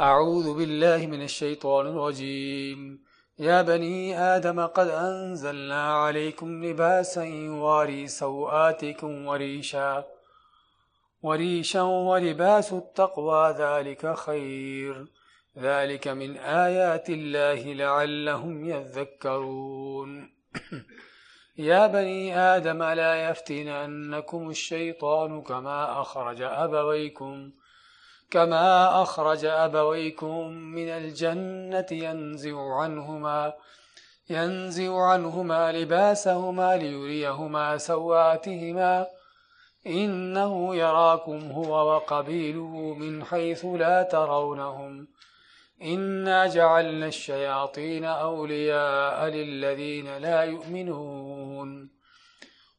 أعوذ بالله من الشيطان الرجيم. يا بني آدم قد أنزلنا عليكم لباسا يواري سوآتكم وريشا وريشا ولباس التقوى، ذلك خير. ذلك من آيات الله لعلهم يذكرون. يا بني آدم لا يفتننكم الشيطان كما أخرج أبويكم. كما أخرج أبويكم من الجنة ينزع عنهما ينزع عنهما لباسهما ليريهما سواتهما، إنه يراكم هو وقبيله من حيث لا ترونهم. إنا جعلنا الشياطين أولياء للذين لا يؤمنون.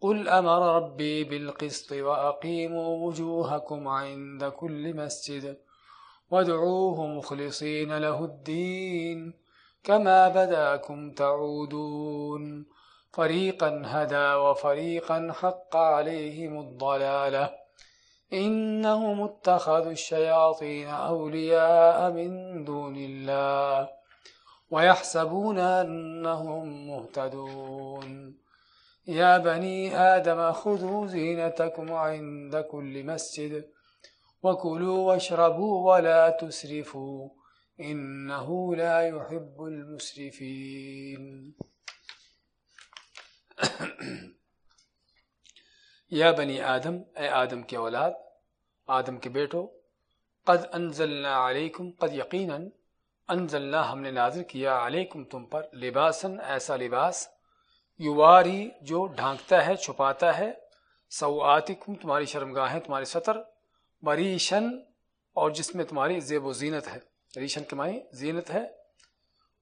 قل أمر ربي بالقسط وأقيموا وجوهكم عند كل مسجد وادعوه مخلصين له الدين كما بداكم تعودون. فريقا هدى وفريقا حق عليهم الضلالة. إنهم اتخذوا الشياطين أولياء من دون الله ويحسبون أنهم مهتدون. يا بني آدم خذوا زينتكم عند كل مسجد وكلوا واشربوا ولا تسرفوا إنه لا يحب المسرفين یا بنی آدم، اے آدم کے اولاد، آدم کے بیٹو، قد انزلنا علیکم قد یقینا انزلنا ہم نے نازل کیا علیکم تم پر لباسن ایسا لباس یواری جو ڈھانکتا ہے، چھپاتا ہے، سوآتکم، تمہاری شرمگاہیں تمہاری سطر بریشن اور جس میں تمہاری زیب و زینت ہے۔ ریشن کے معنی زینت ہے۔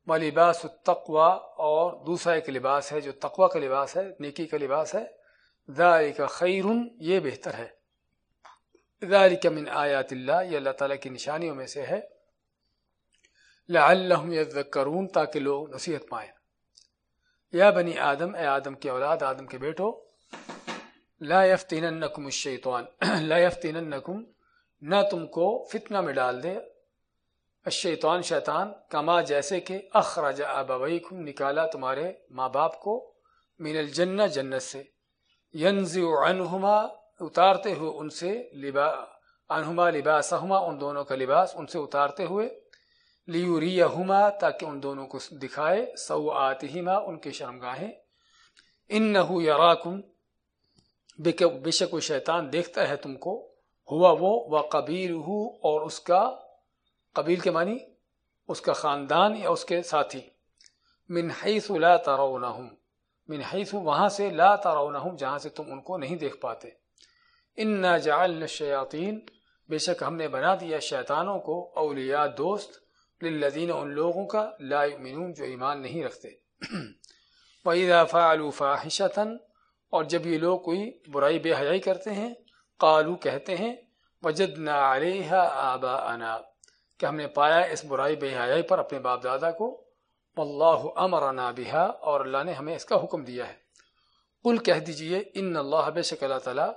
وہ لباس التقوا اور دوسرا ایک لباس ہے جو تقوا کا لباس ہے، نیکی کا لباس ہے۔ ذالک خیر یہ بہتر ہے۔ ذالک من آیات اللہ، یہ اللہ تعالیٰ کی نشانیوں میں سے ہے۔ لعلہم یذکرون، تاکہ لوگ نصیحت پائیں۔ یا بنی آدم، اے آدم کے اولاد، آدم کے بیٹو، لا یفتیننکم الشیطان، لا یفتیننکم، نہ تم کو فتنہ میں ڈال دے۔ الشیطان شیطان، کما جیسے کہ اخرج ابویکم نکالا تمہارے ماں باپ کو من الجنہ، جنت سے۔ ینزع عنہما، اتارتے ہوئے ان سے لبا انہما لباسہما، ان دونوں کا لباس ان سے اتارتے ہوئے۔ لیوریہما تاکہ ان دونوں کو دکھائے سوآتہما ان کے شرمگاہیں۔ انہو یراکم بے شک و شیطان دیکھتا ہے تم کو۔ ہوا وہ و قبیل ہو اور اس کا، قبیل کے معنی، اس کا خاندان یا اس کے ساتھی۔ من حیث لا ترونہم من حیث وہاں سے لا ترونہم جہاں سے تم ان کو نہیں دیکھ پاتے۔ انا جعلنا الشیاطین بے شک ہم نے بنا دیا شیطانوں کو، اولیاء، دوست۔ للذین ان لوگوں کا لا یؤمنون جو ایمان نہیں رکھتے۔ وَإِذَا فَعَلُوا فَاحِشَةً، اور جب یہ لوگ کوئی برائی بے حیائی کرتے ہیں قالو کہتے ہیں، وجدنا علیہا آباءنا۔ کہ ہم نے پایا اس برائی بے حیائی پر اپنے باپ دادا کو۔ واللہ امرنا بها، اور اللہ نے ہمیں اس کا حکم دیا ہے۔ قل کہہ دیجیے ان اللہ بے شک اللہ تعالی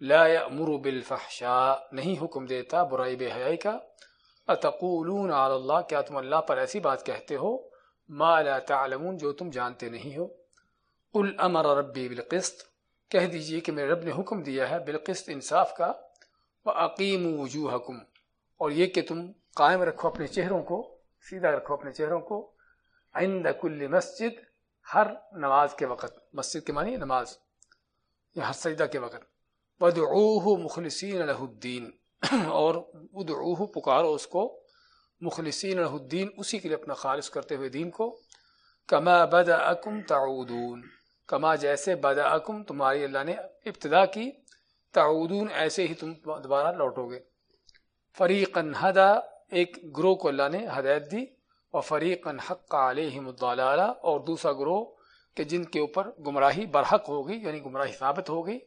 لا یأمر بالفحشاء، نہیں حکم دیتا برائی بے حیائی کا۔ اتقولون علی اللہ، کیا تم اللہ پر ایسی بات کہتے ہو؟ ما لا تعلمون، جو تم جانتے نہیں ہو۔ قل امر ربی بالقسط، کہہ دیجیے کہ میرے رب نے حکم دیا ہے بالقسط، انصاف کا۔ وعقیم وجوہکم اور یہ کہ تم قائم رکھو اپنے چہروں کو، سیدھا رکھو اپنے چہروں کو۔ عند کل مسجد، ہر نماز کے وقت۔ مسجد کے معنی نماز، یا ہر سجدہ کے وقت۔ ودعوہ مخلصین لہ الدین اور ادعوہ پکارو اس کو، مخلصین لہ الدین، اسی کے لیے اپنا خالص کرتے ہوئے دین کو، کما بدأکم تعودون۔ کما جیسے بدأکم، تمہاری اللہ نے ابتدا کی، تعودون، ایسے ہی تم دوبارہ لوٹو گے۔ فریقا ہدا، ایک گروہ کو اللہ نے ہدایت دی اور فریقا حق علیہم الضلالہ۔ اور دوسرا گروہ، کہ جن کے اوپر گمراہی، برحق ہوگی یعنی گمراہی ثابت ہوگی۔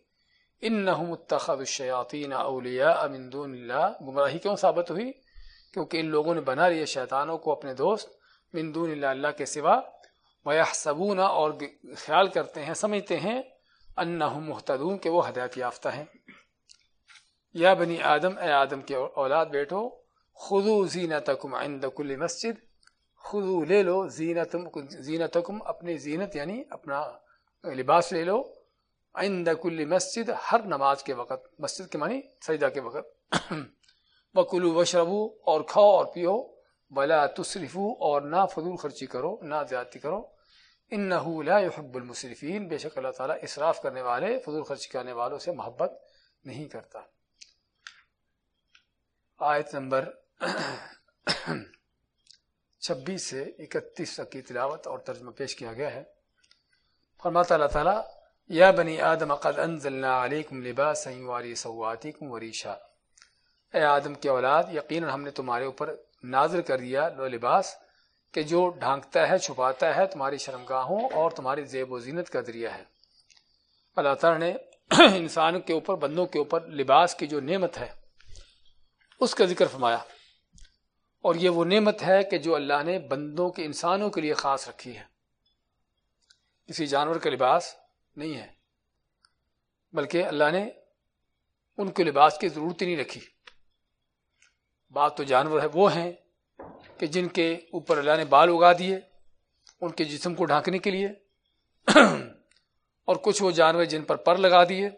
ان نہ الشیاطین اولیا امن دون اللہ۔ گمراہی کیوں ثابت ہوئی؟ کیونکہ ان لوگوں نے بنا لیا شیطانوں کو اپنے دوست من دون اللہ اللہ کے سوا۔ وہ اور خیال کرتے ہیں، سمجھتے ہیں ان محتدون کہ وہ ہدایت یافتہ ہیں۔ یا بنی آدم، اے آدم کے اولاد بیٹھو خدو زینتکم عند کل مسجد۔ خدو لے لو، زینتم، زینتکم، اپنی زینت یعنی اپنا لباس لے لو۔ عند کل مسجد ہر نماز کے وقت، مسجد کے معنی سجدہ کے وقت۔ بکلو وشربو اور کھاؤ اور پیو بلا تصرفو اور نہ فضول خرچی کرو، نہ زیادتی کرو۔ ان لا يحب المصرفین بے شک اللہ تعالیٰ اسراف کرنے والے، فضول خرچ کرنے والوں سے محبت نہیں کرتا۔ آیت نمبر چھبیس سے اکتیس تک کی تلاوت اور ترجمہ پیش کیا گیا ہے۔ فرماتا اللہ تعالیٰ یا بنی آدم، قد انزلنا علیکم لباسا یواری سواتیکم وریشا اے آدم کے اولاد، یقیناً ہم نے تمہارے اوپر نازر کر دیا لو لباس کہ جو ڈھانکتا ہے، چھپاتا ہے تمہاری شرمگاہوں اور تمہاری زیب و زینت کا ذریعہ ہے۔ اللہ تعالیٰ نے انسان کے اوپر، بندوں کے اوپر لباس کی جو نعمت ہے، اس کا ذکر فرمایا۔ اور یہ وہ نعمت ہے کہ جو اللہ نے بندوں کے انسانوں کے لیے خاص رکھی ہے۔ کسی جانور کا لباس نہیں ہے۔ بلکہ اللہ نے ان کے لباس کی ضرورت ہی نہیں رکھی۔ بات تو جانور ہے، وہ ہیں کہ جن کے اوپر اللہ نے بال اگا دیے، ان کے جسم کو ڈھانکنے کے لیے، اور کچھ وہ جانور جن پر پر لگا دیے،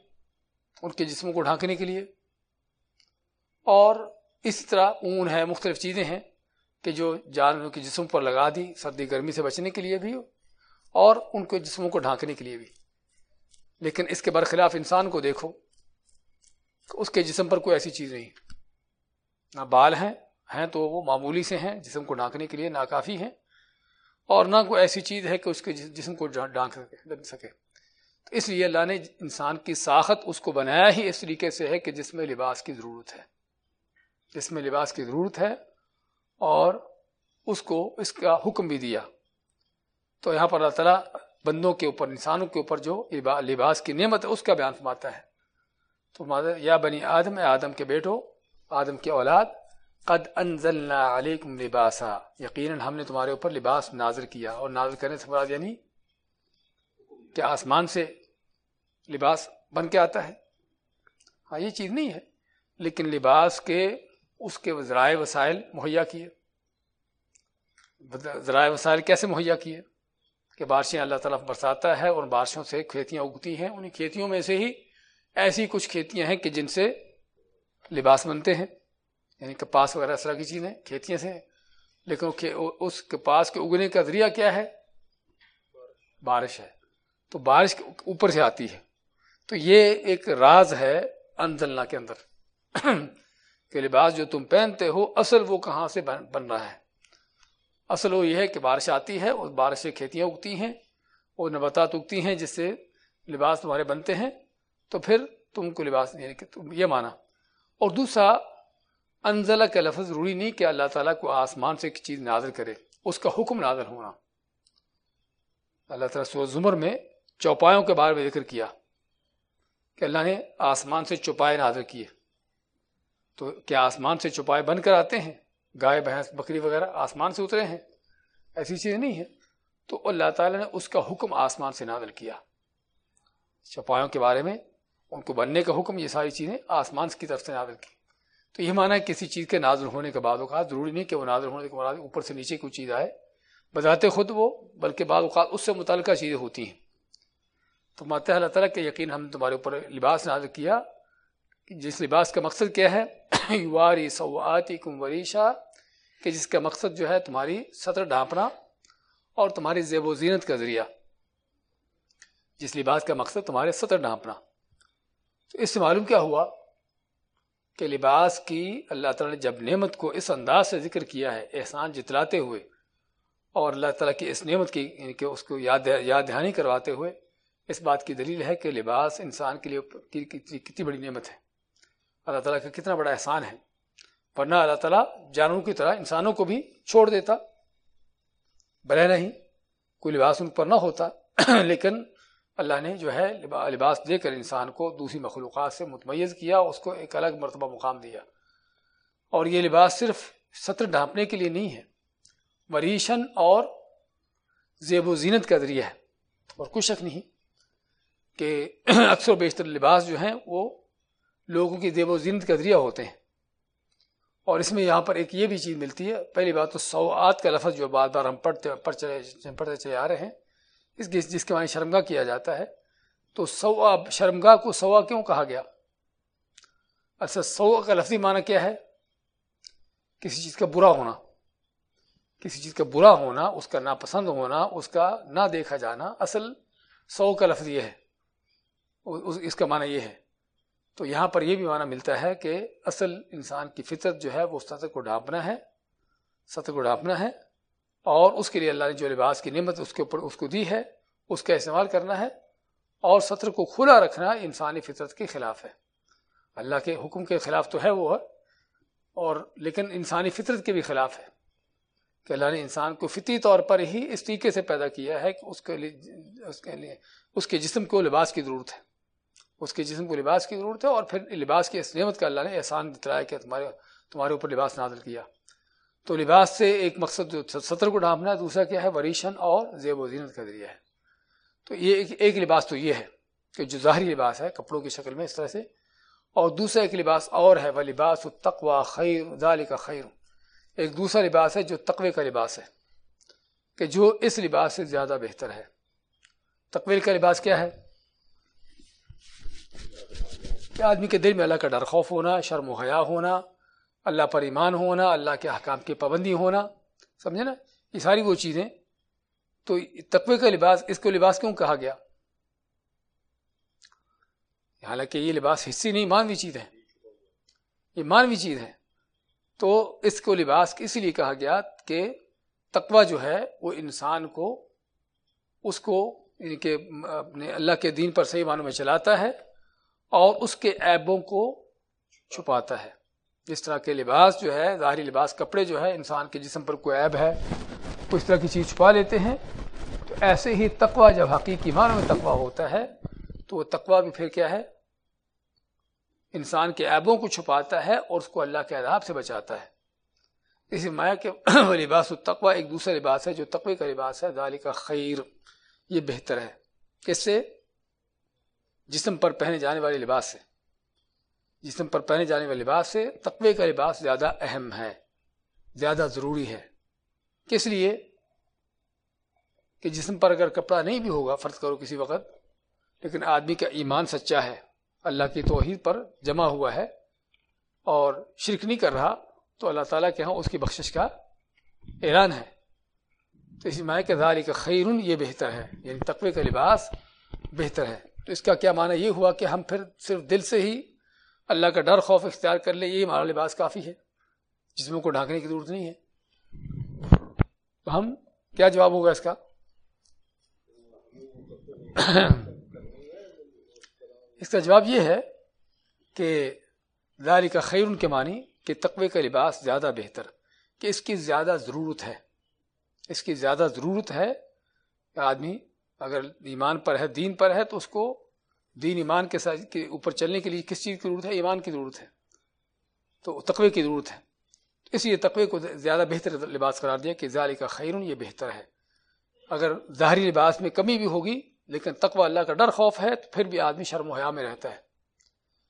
ان کے جسموں کو ڈھانکنے کے لیے۔ اور اس طرح اون ہے، مختلف چیزیں ہیں کہ جو جانوروں کے جسم پر لگا دی، سردی، گرمی سے بچنے کے لیے بھی اور ان کے جسموں کو ڈھانکنے کے لیے بھی۔ لیکن اس کے برخلاف انسان کو دیکھو اس کے جسم پر کوئی ایسی چیز نہیں۔ نہ بال ہیں ہیں تو وہ معمولی سے ہیں، جسم کو ڈھانکنے کے لیے ناکافی ہیں اور نہ کوئی ایسی چیز ہے کہ اس کے جسم کو ڈھانک سکے۔ تو اس لیے اللہ نے انسان کی ساخت اس کو بنایا ہی اس طریقے سے ہے کہ جس میں لباس کی ضرورت ہے۔ جس میں لباس کی ضرورت ہے اور اس کو، اس کا حکم بھی دیا۔ تو یہاں پر اللہ تعالیٰ بندوں کے اوپر، انسانوں کے اوپر جو لباس کی نعمت ہے، اس کا بیان فرماتا ہے۔ تو یا بنی آدم آدم کے بیٹو، آدم کے اولاد، قد انزلنا علیکم لباسا۔ یقیناً ہم نے تمہارے اوپر لباس نازر کیا اور نازر کرنے سے مراد یعنی کہ آسمان سے لباس بن کے آتا ہے۔ ہاں یہ چیز نہیں ہے، لیکن لباس کے، اس کے ذرائع وسائل مہیا کیے۔ ذرائع وسائل کیسے مہیا کیے؟ کہ بارشیں اللہ تعالیٰ برساتا ہے اور بارشوں سے کھیتیاں اگتی ہیں۔ انہیں کھیتیوں میں سے ہی ایسی کچھ کھیتیاں ہیں کہ جن سے لباس بنتے ہیں۔ یعنی کپاس وغیرہ اس طرح کی چیزیں کھیتیاں سے لیکن اس کپاس کے اگنے کا ذریعہ کیا ہے؟ بارش ہے۔ تو بارش اوپر سے آتی ہے۔ تو یہ ایک راز ہے انزلنا کے اندر۔ کہ لباس جو تم پہنتے ہو اصل وہ کہاں سے بن رہا ہے؟ اصل وہ یہ ہے کہ بارش آتی ہے اور بارش سے کھیتیاں اگتی ہیں اور نباتات اگتی ہیں جس سے لباس تمہارے بنتے ہیں، تو پھر تم کو لباس یعنی کہ تم یہ مانا۔ اور دوسرا انزلہ کا لفظ ضروری نہیں کہ اللہ تعالیٰ کو آسمان سے ایک چیز نازل کرے، اس کا حکم نازل ہونا۔ اللہ تعالیٰ سورہ زمر میں چوپایوں کے بارے میں ذکر کیا کہ اللہ نے آسمان سے چوپائے نازل کیے۔ تو کیا آسمان سے چوپائے بن کر آتے ہیں؟ گائے، بھینس، بکری وغیرہ آسمان سے اترے ہیں، ایسی چیز نہیں ہے۔ تو اللہ تعالیٰ نے اس کا حکم آسمان سے نازل کیا۔ چوپایوں کے بارے میں، ان کو بننے کا حکم، یہ ساری چیزیں آسمان کی طرف سے نازل کی۔ تو یہ مانا ہے کسی چیز کے نازل ہونے کے بعد اوقات ضروری نہیں کہ وہ نازل ہونے کے بعد اوپر سے نیچے کوئی چیز آئے۔ بذات خود وہ، بلکہ بعض اوقات اس سے متعلقہ چیزیں ہوتی ہیں۔ تو مات اللہ تعالیٰ کہ یقین ہم تمہارے اوپر لباس نازل کیا۔ جس لباس کا مقصد کیا ہے؟ یواری سواتی کم وریشا کہ جس کا مقصد جو ہے تمہاری سطر ڈھانپنا اور تمہاری زیب و زینت کا ذریعہ، جس لباس کا مقصد تمہارے سطر ڈھانپنا۔ تو اس سے معلوم کیا ہوا کہ لباس کی اللہ تعالیٰ نے جب نعمت کو اس انداز سے ذکر کیا ہے، احسان جتلاتے ہوئے، اور اللہ تعالیٰ کی اس نعمت کی یعنی کہ اس کو یاد یاد دہانی کرواتے ہوئے، اس بات کی دلیل ہے کہ لباس انسان کے لیے کتنی بڑی نعمت ہے۔ اللہ تعالیٰ کا کتنا بڑا احسان ہے۔ ورنہ اللہ تعالیٰ جانوروں کی طرح انسانوں کو بھی چھوڑ دیتا۔ بھلے نہیں، کوئی لباس ان پر نہ ہوتا۔ لیکن اللہ نے جو ہے لباس دے کر انسان کو دوسری مخلوقات سے متمیز کیا، اس کو ایک الگ مرتبہ مقام دیا۔ اور یہ لباس صرف سطر ڈھانپنے کے لیے نہیں ہے، وریشن اور زیب و زینت کا ذریعہ ہے۔ اور کچھ شک نہیں کہ اکثر و بیشتر لباس جو ہیں وہ لوگوں کی زیب و زینت کا ذریعہ ہوتے ہیں۔ اور اس میں یہاں پر ایک یہ بھی چیز ملتی ہے، پہلی بات تو سوآت کا لفظ جو بار بار ہم پڑھتے پڑھتے پڑھتے چلے آ رہے ہیں، اس کے جس کے معنی شرمگاہ کیا جاتا ہے۔ تو سوا شرمگاہ کو سوا کیوں کہا گیا؟ اچھا سوا کا لفظی معنی کیا ہے؟ کسی چیز کا برا ہونا۔ کسی چیز کا برا ہونا، اس کا ناپسند ہونا، اس کا نہ دیکھا جانا، اصل سو کا لفظ یہ ہے۔ اس کا معنی یہ ہے۔ تو یہاں پر یہ بھی معنی ملتا ہے کہ اصل انسان کی فطرت جو ہے وہ سطح کو ڈھانپنا ہے سطح کو ڈھانپنا ہے اور اس کے لیے اللہ نے جو لباس کی نعمت اس کے اوپر اس کو دی ہے، اس کا استعمال کرنا ہے اور سطر کو کھلا رکھنا انسانی فطرت کے خلاف ہے۔ اللہ کے حکم کے خلاف تو ہے وہ ہے اور لیکن انسانی فطرت کے بھی خلاف ہے کہ اللہ نے انسان کو فطری طور پر ہی اس طریقے سے پیدا کیا ہے کہ اس کے لیے، اس کے لیے، اس کے جسم کو لباس کی ضرورت ہے۔ اس کے جسم کو لباس کی ضرورت ہے اور پھر لباس کی اس نعمت کا اللہ نے احسان بتلایا کہ تمہارے تمہارے اوپر لباس نازل کیا۔ تو لباس سے ایک مقصد جو سطر کو ڈھانپنا ہے دوسرا کیا ہے؟ وریشن اور زیب و زینت کا ذریعہ ہے۔ تو یہ ایک ایک لباس تو یہ ہے کہ جو ظاہری لباس ہے، کپڑوں کی شکل میں اس طرح سے۔ اور دوسرا ایک لباس اور ہے وہ لباس تقوا خیر ذالی کا خیر ایک دوسرا لباس ہے جو تقوی کا لباس ہے، کہ جو اس لباس سے زیادہ بہتر ہے۔ تقویل کا لباس کیا ہے؟ کہ آدمی کے دل میں اللہ کا ڈر خوف ہونا، شرم و حیا ہونا، اللہ پر ایمان ہونا، اللہ کے حکام کی پابندی ہونا، سمجھے نا؟ یہ ساری وہ چیزیں۔ تو تقوی کا لباس، اس کو لباس کیوں کہا گیا؟ حالانکہ یہ لباس حصی نہیں، مانوی چیز ہے یہ مانوی چیز ہے تو اس کو لباس اس لیے کہا گیا کہ تقوی جو ہے، وہ انسان کو، اس کو یعنی کہ اپنے اللہ کے دین پر صحیح معنوں میں چلاتا ہے۔ اور اس کے عیبوں کو چھپاتا ہے۔ جس طرح کے لباس جو ہے، ظاہری لباس، کپڑے جو ہے انسان کے جسم پر کوئی عیب ہے تو اس طرح کی چیز چھپا لیتے ہیں۔ تو ایسے ہی تقوا جب حقیقی معنوں میں تقوا ہوتا ہے، تو وہ تقوا بھی پھر کیا ہے؟ انسان کے عیبوں کو چھپاتا ہے اور اس کو اللہ کے عذاب سے بچاتا ہے۔ اسی مایا کہ وہ لباس التقوا ایک دوسرا لباس ہے، جو تقوی کا لباس ہے ذالی کا خیر، یہ بہتر ہے۔ کس سے جسم پر پہنے جانے والے لباس سے جسم پر پہنے جانے والے لباس سے تقوی کا لباس زیادہ اہم ہے، زیادہ ضروری ہے۔ کس لیے؟ کہ جسم پر اگر کپڑا نہیں بھی ہوگا، فرض کرو کسی وقت، لیکن آدمی کا ایمان سچا ہے، اللہ کی توحید پر جمع ہوا ہے اور شرک نہیں کر رہا، تو اللہ تعالیٰ کے ہاں اس کی بخشش کا اعلان ہے۔ تو اسی مائع کے ذالی کا خیرن یہ بہتر ہے۔ یعنی تقوی کا لباس بہتر ہے۔ تو اس کا کیا معنی یہ ہوا کہ ہم پھر صرف دل سے ہی اللہ کا ڈر خوف اختیار کر لے یہ ہمارا لباس کافی ہے۔ جسموں کو ڈھانکنے کی ضرورت نہیں ہے۔ تو ہم کیا جواب ہوگا اس کا؟ اس کا جواب یہ ہے کہ داری کا خیر ان کے معنی کہ تقوی کا لباس زیادہ بہتر، کہ اس کی زیادہ ضرورت ہے۔ اس کی زیادہ ضرورت ہے کہ آدمی اگر ایمان پر ہے، دین پر ہے، تو اس کو دین ایمان کے ساتھ، کے اوپر چلنے کے لیے کس چیز کی ضرورت ہے؟ ایمان کی ضرورت ہے۔ تو تقوی کی ضرورت ہے۔ اس لیے تقوی کو زیادہ بہتر لباس قرار دیا کہ ظالی کا خیرون یہ بہتر ہے۔ اگر ظاہری لباس میں کمی بھی ہوگی، لیکن تقوی اللہ کا ڈر خوف ہے، تو پھر بھی آدمی شرم و حیا میں رہتا ہے۔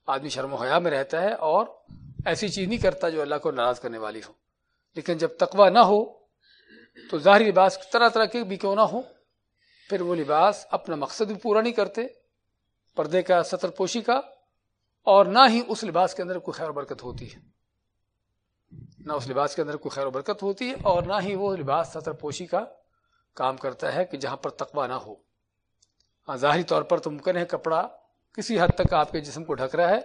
آدمی شرم و حیا میں رہتا ہے اور ایسی چیز نہیں کرتا جو اللہ کو ناراض کرنے والی ہو۔ لیکن جب تقوی نہ ہو، تو ظاہری لباس طرح طرح کے بھی کیوں نہ ہو پھر وہ لباس اپنا مقصد بھی پورا نہیں کرتے، پردے کا، سطر پوشی کا، اور نہ ہی اس لباس کے اندر کوئی خیر و برکت ہوتی ہے۔ نہ اس لباس کے اندر کوئی خیر و برکت ہوتی ہے اور نہ ہی وہ لباس سطر پوشی کا کام کرتا ہے کہ جہاں پر تقوی نہ ہو۔ ہاں ظاہری طور پر تو ممکن ہے کپڑا کسی حد تک آپ کے جسم کو ڈھک رہا ہے،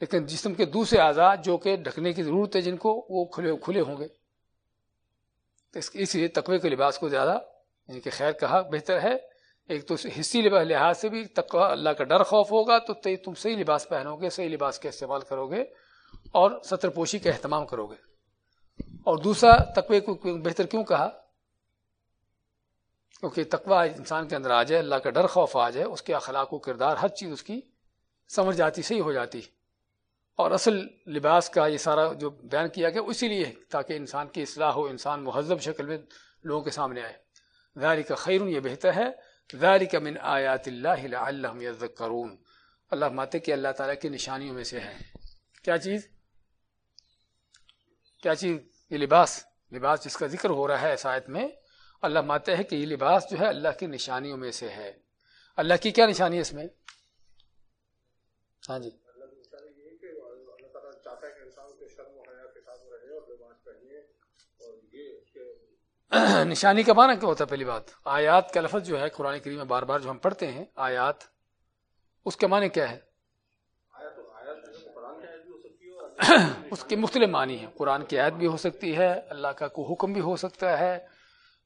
لیکن جسم کے دوسرے اعضاء جو کہ ڈھکنے کی ضرورت ہے جن کو وہ کھلے کھلے ہوں گے۔ اس لیے تقوی کے لباس کو زیادہ یعنی کہ خیر کہا، بہتر ہے۔ ایک تو حصی لحاظ سے بھی تقوی، اللہ کا ڈر خوف ہوگا تو تم صحیح لباس پہنو گے صحیح لباس کا استعمال کرو گے اور سطر پوشی کا اہتمام کرو گے اور دوسرا، تقوی کو بہتر کیوں کہا؟ کیونکہ تقوی انسان کے اندر آ جائے، اللہ کا ڈر خوف آ جائے، اس کے اخلاق و کردار ہر چیز اس کی سمجھ جاتی، صحیح ہو جاتی۔ اور اصل لباس کا یہ سارا جو بیان کیا گیا، اسی لیے تاکہ انسان کی اصلاح ہو، انسان مہذب شکل میں لوگوں کے سامنے آئے۔ ذالک کا خیرون، یہ بہتر ہے۔ ذالک من آیات اللہ اللہ یذکرون۔ اللہ ماتے کہ اللہ تعالیٰ کی نشانیوں میں سے ہے کیا چیز؟ کیا چیز؟ یہ لباس۔ لباس جس کا ذکر ہو رہا ہے آیت میں، اللہ ماتے ہیں کہ یہ لباس جو ہے اللہ کی نشانیوں میں سے ہے۔ اللہ کی کیا نشانی ہے اس میں؟ ہاں جی۔ نشانی کا معنی کیا ہوتا ہے پہلی بات؟ آیات کا لفظ جو ہے قرآن کریم میں بار بار جو ہم پڑھتے ہیں، آیات، اس کے معنی کیا ہے؟ اس کے مختلف معنی ہیں۔ قرآن کی آیت بھی ہو سکتی ہے، اللہ کا کوئی حکم بھی ہو سکتا ہے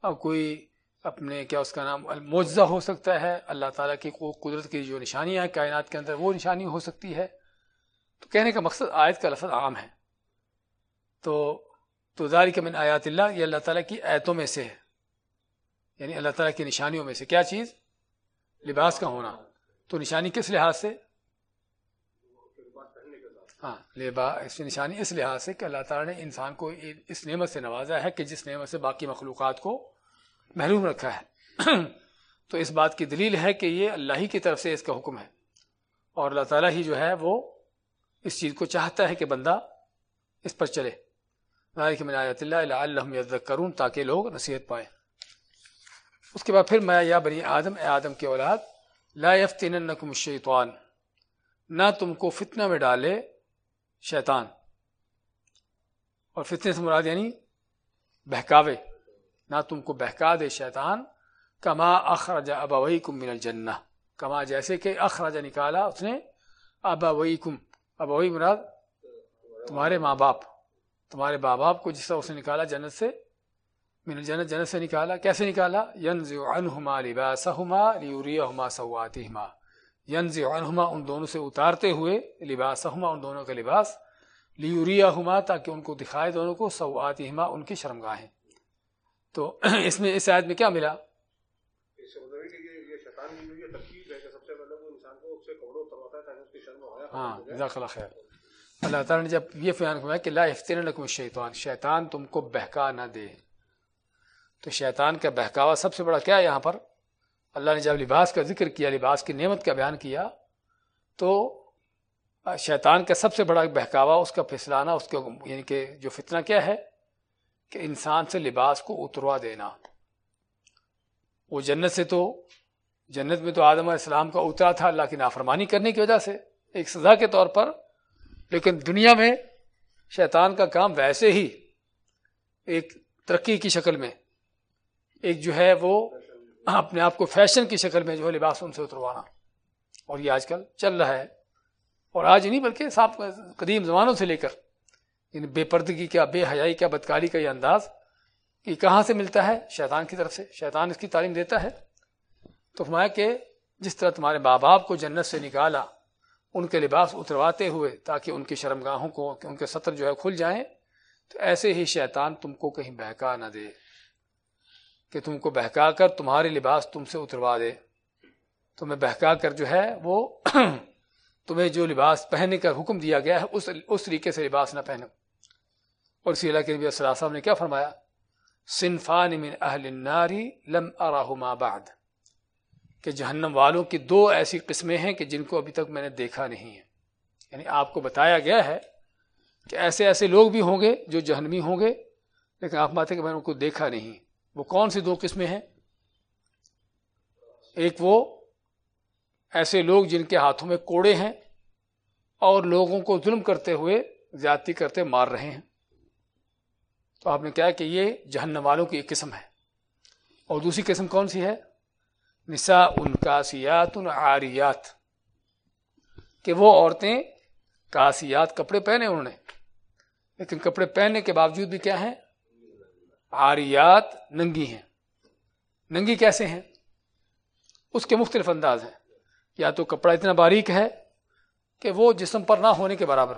اور کوئی اپنے کیا اس کا نام المعجزہ ہو سکتا ہے، اللہ تعالیٰ کی قدرت کی جو نشانیاں ہیں کائنات کے اندر، وہ نشانی ہو سکتی ہے۔ تو کہنے کا مقصد آیت کا لفظ عام ہے۔ تو تو ذاری کا من آیات اللہ، یہ اللہ تعالیٰ کی آیتوں میں سے ہے۔ یعنی اللہ تعالیٰ کی نشانیوں میں سے۔ کیا چیز؟ لباس کا ہونا۔ تو نشانی کس لحاظ سے؟ ہاں لباس نشانی اس لحاظ سے کہ اللہ تعالیٰ نے انسان کو اس نعمت سے نوازا ہے کہ جس نعمت سے باقی مخلوقات کو محروم رکھا ہے۔ تو اس بات کی دلیل ہے کہ یہ اللہ ہی کی طرف سے اس کا حکم ہے۔ اور اللہ تعالیٰ ہی جو ہے وہ اس چیز کو چاہتا ہے کہ بندہ اس پر چلے۔ آیت اللہ اللہ کروں تاکہ لوگ نصیحت پائیں۔ اس کے بعد پھر میں یا بنی آدم، اے آدم کے اولاد، لا یفتیننکم الشیطان، نہ تم کو فتنہ میں ڈالے شیطان۔ اور فتنے سے مراد یعنی بہکاوے، نہ تم کو بہکا دے شیطان، کما اخرج ابوئی کم من الجنہ۔ کما جیسے کہ اخرج نکالا اس نے ابوئی کم ابوئی مراد تمہارے ماں باپ۔ تمہارے ماں باپ کو جس طرح اس نے نکالا جنت سے من الجنت جنت سے نکالا کیسے نکالا؟ ینز عنہما لباسہما لیوریہما سواتہما۔ ینز عنہما ان دونوں سے اتارتے ہوئے لباسہما ان دونوں کا لباس لیوریہما تاکہ ان کو دکھائے دونوں کو سواتہما ان کی شرمگاہیں۔ تو اس میں اس آیت میں کیا ملا؟ ہاں خیر۔ اللہ تعالیٰ نے جب یہ بیان کیا کہ لا افتر شیطان شیطان تم کو بہکا نہ دے۔ تو شیطان کا بہکاوا سب سے بڑا کیا ہے یہاں پر؟ اللہ نے جب لباس کا ذکر کیا، لباس کی نعمت کا بیان کیا، تو شیطان کا سب سے بڑا بہکاوا، اس کا پھسلانا، اس کا یعنی کہ جو فتنہ کیا ہے کہ انسان سے لباس کو اتروا دینا۔ وہ جنت سے تو، جنت میں تو آدم علیہ السلام کا اترا تھا اللہ کی نافرمانی کرنے کی وجہ سے۔ ایک سزا کے طور پر لیکن دنیا میں شیطان کا کام ویسے ہی ایک ترقی کی شکل میں، ایک جو ہے وہ اپنے آپ کو فیشن کی شکل میں جو ہے لباس ان سے اتروانا۔ اور یہ آج کل چل رہا ہے۔ اور آج نہیں بلکہ صاحب قدیم زمانوں سے لے کر یعنی بے پردگی کیا، بے حیائی کیا، بدکاری کا یہ انداز کہ کہاں سے ملتا ہے؟ شیطان کی طرف سے۔ شیطان اس کی تعلیم دیتا ہے۔ تو فرمایا کہ جس طرح تمہارے ماں باپ کو جنت سے نکالا ان کے لباس اترواتے ہوئے تاکہ ان کی شرمگاہوں کو ان کے سطر جو ہے کھل جائیں، تو ایسے ہی شیطان تم کو کہیں بہکا نہ دے، کہ تم کو بہکا کر تمہارے لباس تم سے اتروا دے۔ تمہیں بہکا کر جو ہے وہ تمہیں جو لباس پہننے کا حکم دیا گیا ہے، اس اس طریقے سے لباس نہ پہنو۔ اور اسی اللہ کے نبی صلی اللہ علیہ وسلم نے کیا فرمایا؟ صنفان من اہل النار لم اراہما بعد۔ کہ جہنم والوں کی دو ایسی قسمیں ہیں کہ جن کو ابھی تک میں نے دیکھا نہیں ہے۔ یعنی آپ کو بتایا گیا ہے کہ ایسے ایسے لوگ بھی ہوں گے جو جہنمی ہوں گے، لیکن آپ ماتے کہ میں نے ان کو دیکھا نہیں۔ وہ کون سی دو قسمیں ہیں؟ ایک وہ ایسے لوگ جن کے ہاتھوں میں کوڑے ہیں اور لوگوں کو ظلم کرتے ہوئے زیادتی کرتے مار رہے ہیں۔ تو آپ نے کہا کہ یہ جہنم والوں کی ایک قسم ہے۔ اور دوسری قسم کون سی ہے؟ نسا ان کاسیات ان آریات کہ وہ عورتیں کاسیات کپڑے پہنے انہوں نے، لیکن کپڑے پہننے کے باوجود بھی کیا ہیں؟ آریات ننگی ہیں۔ ننگی کیسے ہیں؟ اس کے مختلف انداز ہیں۔ یا تو کپڑا اتنا باریک ہے کہ وہ جسم پر نہ ہونے کے برابر۔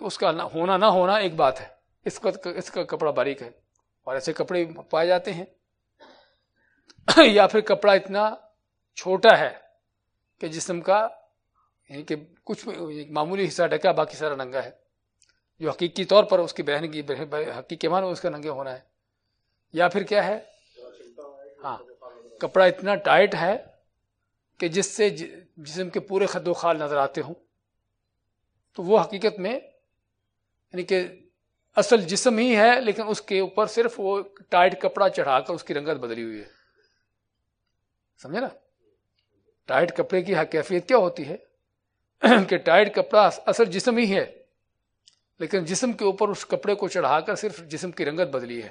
اس کا ہونا نہ ہونا ایک بات ہے۔ اس کا اس کا کپڑا باریک ہے اور ایسے کپڑے پائے جاتے ہیں۔ یا پھر کپڑا اتنا چھوٹا ہے کہ جسم کا یعنی کہ کچھ معمولی حصہ ڈکا باقی سارا ننگا ہے۔ جو حقیقی طور پر اس کی بہن کی، حقیقی معنی اس کا ننگے ہونا ہے۔ یا پھر کیا ہے؟ ہاں کپڑا اتنا ٹائٹ ہے کہ جس سے جسم کے پورے خد و خال نظر آتے ہوں۔ تو وہ حقیقت میں یعنی کہ اصل جسم ہی ہے، لیکن اس کے اوپر صرف وہ ٹائٹ کپڑا چڑھا کر اس کی رنگت بدلی ہوئی ہے۔ سمجھے نا؟ ٹائٹ کپڑے کی کیفیت کیا ہوتی ہے؟ کہ ٹائٹ کپڑا اصل جسم ہی ہے، لیکن جسم کے اوپر اس کپڑے کو چڑھا کر صرف جسم کی رنگت بدلی ہے۔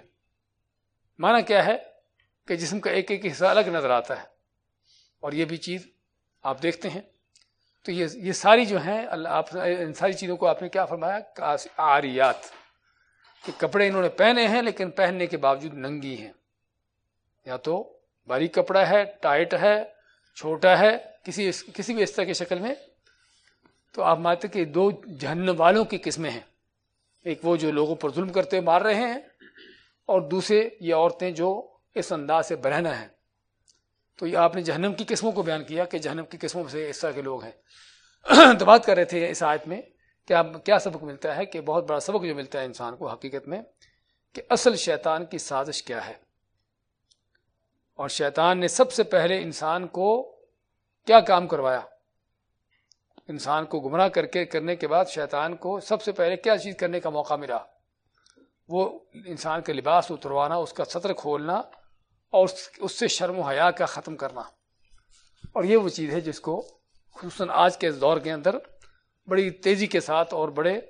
مانا کیا ہے؟ کہ جسم کا ایک ایک حصہ الگ نظر آتا ہے۔ اور یہ بھی چیز آپ دیکھتے ہیں۔ تو یہ یہ ساری جو ہیں، اللہ آپ ان ساری چیزوں کو آپ نے کیا فرمایا؟ آریات۔ کہ کپڑے انہوں نے پہنے ہیں، لیکن پہننے کے باوجود ننگی ہیں۔ یا تو باریک کپڑا ہے، ٹائٹ ہے، چھوٹا ہے، کسی کسی بھی اس طرح کی شکل میں۔ تو آپ مانتے کہ دو جہنم والوں کی قسمیں ہیں۔ ایک وہ جو لوگوں پر ظلم کرتے مار رہے ہیں اور دوسرے یہ عورتیں جو اس انداز سے برہنا ہیں۔ تو یہ آپ نے جہنم کی قسموں کو بیان کیا کہ جہنم کی قسموں سے اس طرح کے لوگ ہیں۔ تو بات کر رہے تھے اس آیت میں کہ آپ کیا سبق ملتا ہے کہ بہت بڑا سبق جو ملتا ہے انسان کو حقیقت میں کہ اصل شیطان کی سازش کیا ہے۔ اور شیطان نے سب سے پہلے انسان کو کیا کام کروایا؟ انسان کو گمراہ کر کے کرنے کے بعد شیطان کو سب سے پہلے کیا چیز کرنے کا موقع ملا؟ وہ انسان کے لباس اتروانا، اس کا سطر کھولنا اور اس سے شرم و حیا کا ختم کرنا۔ اور یہ وہ چیز ہے جس کو خصوصاً آج کے دور کے اندر بڑی تیزی کے ساتھ اور بڑے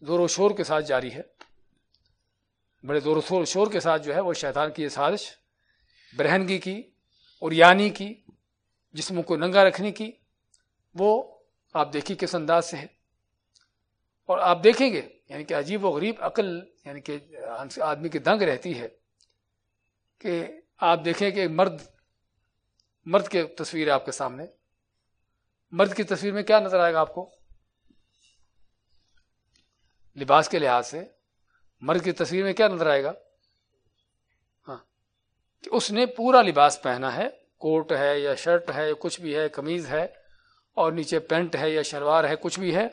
زور و شور کے ساتھ جاری ہے۔ بڑے زور و شور کے ساتھ جو ہے وہ شیطان کی یہ سازش برہنگی کی اور یعنی کی، جسموں کو ننگا رکھنے کی، وہ آپ دیکھیے کس انداز سے ہے؟ اور آپ دیکھیں گے یعنی کہ عجیب و غریب عقل یعنی کہ آدمی کی دنگ رہتی ہے کہ آپ دیکھیں کہ مرد مرد کے تصویر ہے آپ کے سامنے۔ مرد کی تصویر میں کیا نظر آئے گا آپ کو؟ لباس کے لحاظ سے مرد کی تصویر میں کیا نظر آئے گا؟ کہ اس نے پورا لباس پہنا ہے، کوٹ ہے یا شرٹ ہے، یا کچھ بھی ہے کمیز ہے اور نیچے پینٹ ہے یا شلوار ہے، کچھ بھی ہے،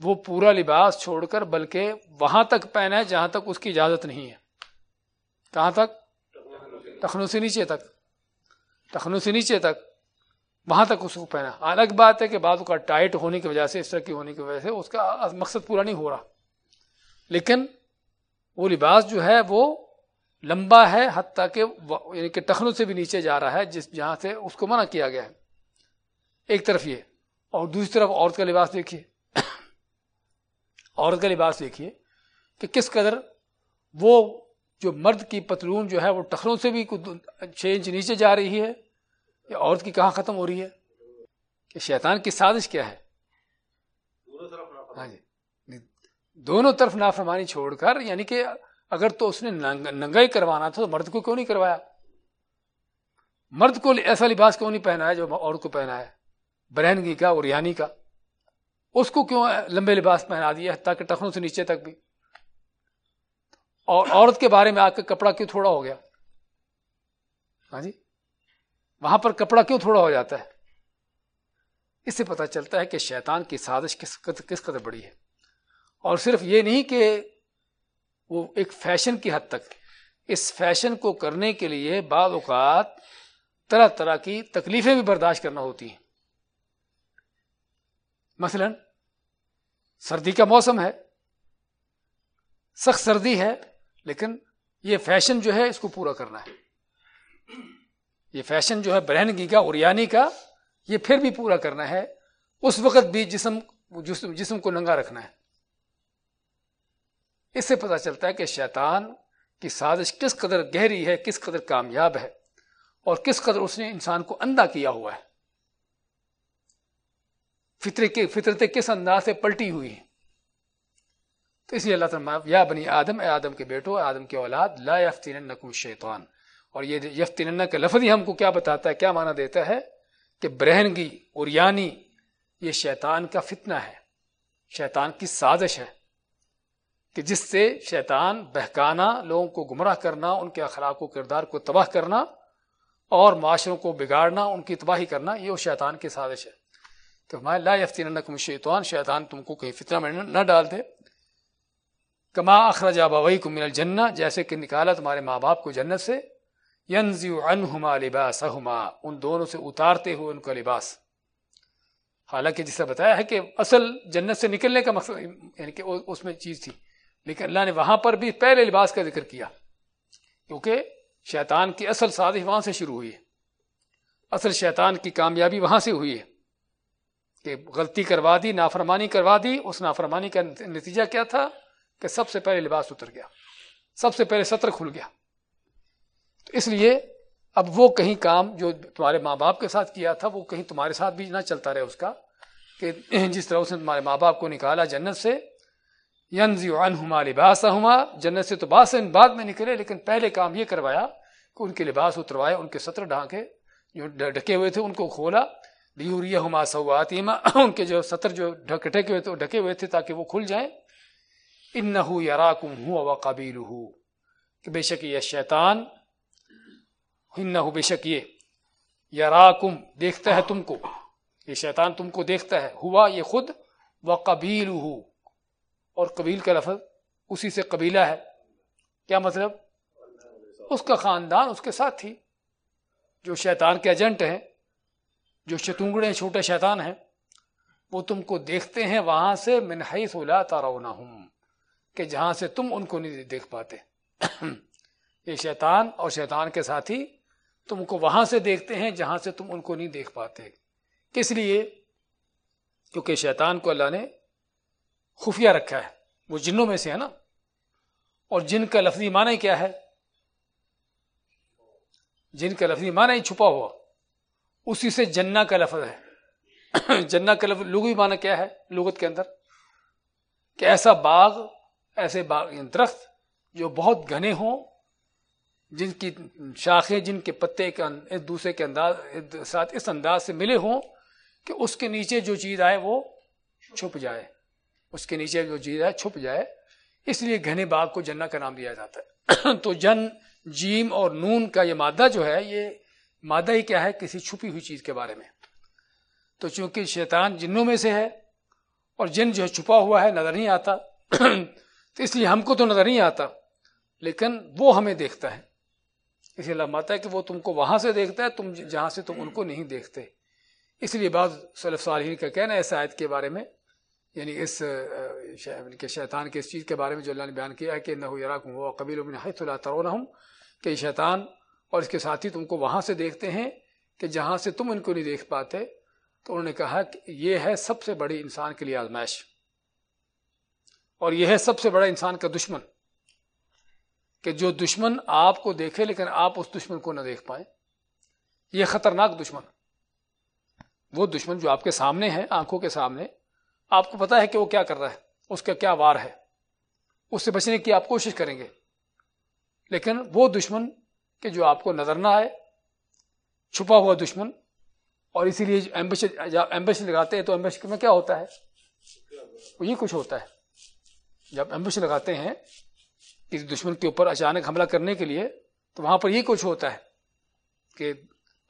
وہ پورا لباس چھوڑ کر بلکہ وہاں تک پہنا ہے جہاں تک اس کی اجازت نہیں ہے۔ کہاں تک؟ ٹخنوں سے نیچے تک۔ ٹخنوں سے نیچے تک۔ وہاں تک اس کو پہنا۔ الگ بات ہے کہ بعض کا ٹائٹ ہونے کی وجہ سے، اس طرح کی ہونے کی وجہ سے اس کا مقصد پورا نہیں ہو رہا۔ لیکن وہ لباس جو ہے وہ لمبا ہے حتیٰ کہ یعنی کہ ٹخنوں سے بھی نیچے جا رہا ہے جس جہاں سے اس کو منع کیا گیا ہے۔ ایک طرف یہ اور دوسری طرف عورت کا لباس دیکھیے۔ عورت کا لباس دیکھیے کہ کس قدر وہ جو مرد کی پتلون جو ہے وہ ٹخروں سے بھی چھ انچ نیچے جا رہی ہے یا عورت کی کہاں ختم ہو رہی ہے؟ کہ شیطان کی سازش کیا ہے؟ ہاں جی۔ دونوں طرف نافرمانی چھوڑ کر یعنی کہ اگر تو اس نے ننگائی کروانا تھا تو مرد کو کیوں نہیں کروایا؟ مرد کو ایسا لباس کیوں نہیں پہنا ہے جو عورت کو پہنا ہے برہنگی کا اور یعنی کا۔ اس کو کیوں لمبے لباس پہنا دیا تاکہ ٹخنوں سے نیچے تک بھی؟ اور عورت کے بارے میں آ کے کپڑا کیوں تھوڑا ہو گیا؟ ہاں جی؟ وہاں پر کپڑا کیوں تھوڑا ہو جاتا ہے؟ اس سے پتا چلتا ہے کہ شیطان کی سازش کس قدر کس قدر بڑی ہے۔ اور صرف یہ نہیں کہ وہ ایک فیشن کی حد تک۔ اس فیشن کو کرنے کے لیے بعض اوقات طرح طرح کی تکلیفیں بھی برداشت کرنا ہوتی ہیں۔ مثلا، سردی کا موسم ہے۔ سخت سردی ہے، لیکن یہ فیشن جو ہے، اس کو پورا کرنا ہے۔ یہ فیشن جو ہے، برہنگی کا اور یعنی کا، یہ پھر بھی پورا کرنا ہے۔ اس وقت بھی جسم جسم کو ننگا رکھنا ہے۔ اس سے پتہ چلتا ہے کہ شیطان کی سازش کس قدر گہری ہے، کس قدر کامیاب ہے اور کس قدر اس نے انسان کو اندھا کیا ہوا ہے۔ فطر کے فطرتیں کس انداز سے پلٹی ہوئی ہیں؟ تو اس لیے اللہ تعالیٰ یا بنی آدم، اے آدم کے بیٹو آدم کے اولاد، لا یفتین شیطان۔ اور یہ یفتین کا لفظ ہی ہم کو کیا بتاتا ہے، کیا معنی دیتا ہے؟ کہ برہنگی اور یعنی یہ شیطان کا فتنہ ہے، شیطان کی سازش ہے۔ کہ جس سے شیطان بہکانا، لوگوں کو گمراہ کرنا، ان کے اخلاق و کردار کو تباہ کرنا اور معاشروں کو بگاڑنا، ان کی تباہی کرنا، یہ شیطان کی سازش ہے۔ تو میں لا یفتین شیطان شیطان تم کو کہیں فطرہ میں نہ ڈال دے۔ کما اخرج ابوئی کو من الجنہ، جیسے کہ نکالا تمہارے ماں باپ کو جنت سے۔ ینزی عنہما لباسہما، ان دونوں سے اتارتے ہوئے ان کا لباس۔ حالانکہ جس سے بتایا ہے کہ اصل جنت سے نکلنے کا مقصد یعنی کہ اس میں چیز تھی۔ لیکن اللہ نے وہاں پر بھی پہلے لباس کا ذکر کیا، کیونکہ شیطان کی اصل سازش وہاں سے شروع ہوئی ہے۔ اصل شیطان کی کامیابی وہاں سے ہوئی ہے کہ غلطی کروا دی، نافرمانی کروا دی۔ اس نافرمانی کا نتیجہ کیا تھا کہ سب سے پہلے لباس اتر گیا، سب سے پہلے سطر کھل گیا۔ تو اس لیے اب وہ کہیں کام جو تمہارے ماں باپ کے ساتھ کیا تھا، وہ کہیں تمہارے ساتھ بھی نہ چلتا رہے اس کا کہ جس طرح اس نے تمہارے ماں باپ کو نکالا جنت سے ینزی عنہما لباسہما جنت سے تو بعض بعد میں نکلے، لیکن پہلے کام یہ کروایا کہ ان کے لباس اتروائے ان کے سطر ڈھانکے، جو ڈھکے ہوئے تھے ان کو کھولا لیوریا سواتیما ان کے جو سطر جو ڈھکے ہوئے تھے، ڈھکے ہوئے تھے تاکہ وہ کھل جائیں۔ ان نہ یراکم ہو و قبیل ہو کہ بے شک یہ شیطان ان بے شک یہ یراکم دیکھتا ہے تم کو۔ یہ شیطان تم کو دیکھتا ہے۔ ہوا یہ خود و قبیل ہو اور قبیل کا لفظ اسی سے قبیلہ ہے۔ کیا مطلب؟ اس کا خاندان اس کے ساتھ تھی جو شیطان کے ایجنٹ ہیں، جو شتونگڑے چھوٹے شیطان ہیں، وہ تم کو دیکھتے ہیں، وہاں سے منہائی سولا تارا کہ جہاں سے تم ان کو نہیں دیکھ پاتے۔ یہ شیطان اور شیطان کے ساتھی تم کو وہاں سے دیکھتے ہیں، جہاں سے تم ان کو نہیں دیکھ پاتے۔ کس لیے؟ کیونکہ شیطان کو اللہ نے خفیہ رکھا ہے۔ وہ جنوں میں سے ہے نا۔ اور جن کا لفظی معنی کیا ہے؟ جن کا لفظی معنی ہی چھپا ہوا۔ اسی سے جنا کا لفظ ہے۔ جنا کا لفظ، لغوی معنی کیا ہے لغت کے اندر؟ کہ ایسا باغ، ایسے باغ یعنی درخت جو بہت گھنے ہوں، جن کی شاخیں، جن کے پتے ایک دوسرے کے انداز ساتھ اس انداز سے ملے ہوں کہ اس کے نیچے جو چیز آئے وہ چھپ جائے۔ اس کے نیچے جو چیز ہے، چھپ جائے۔ اس لیے گھنے باغ کو جنا کا نام دیا جاتا ہے۔ تو جن، جیم اور نون کا یہ مادہ جو ہے، یہ مادہ ہی کیا ہے، کسی چھپی ہوئی چیز کے بارے میں۔ تو چونکہ شیطان جنوں میں سے ہے اور جن جو ہے چھپا ہوا ہے، نظر نہیں آتا۔ تو اس لیے ہم کو تو نظر نہیں آتا، لیکن وہ ہمیں دیکھتا ہے۔ اسی لیے ماتا ہے کہ وہ تم کو وہاں سے دیکھتا ہے، تم جہاں سے تم ان کو نہیں دیکھتے۔ اس لیے بعض صلیف صالحین کا کہنا ہے اس آیت کے بارے میں۔ یعنی اس یعنی کے شیطان کے اس چیز کے بارے میں جو اللہ نے بیان کیا ہے کہ نہ وہ قبیل اللہ ترون ہوں کہ شیطان اور اس کے ساتھی تم کو وہاں سے دیکھتے ہیں کہ جہاں سے تم ان کو نہیں دیکھ پاتے، تو انہوں نے کہا کہ یہ ہے سب سے بڑی انسان کے لیے آزمائش۔ اور یہ ہے سب سے بڑا انسان کا دشمن۔ کہ جو دشمن آپ کو دیکھے لیکن آپ اس دشمن کو نہ دیکھ پائیں۔ یہ خطرناک دشمن۔ وہ دشمن جو آپ کے سامنے ہے آنکھوں کے سامنے آپ کو پتا ہے کہ وہ کیا کر رہا ہے؟ اس کا کیا وار ہے؟ اس سے بچنے کی آپ کوشش کریں گے۔ لیکن وہ دشمن کہ جو آپ کو نظر نہ آئے، چھپا ہوا دشمن، اور اسی لیے ایمبیسی لگاتے ہیں تو ایمبیسی میں کیا ہوتا ہے؟ یہ کچھ ہوتا ہے۔ جب ایمبیسی لگاتے ہیں کسی دشمن کے اوپر اچانک حملہ کرنے کے لیے، تو وہاں پر یہ کچھ ہوتا ہے کہ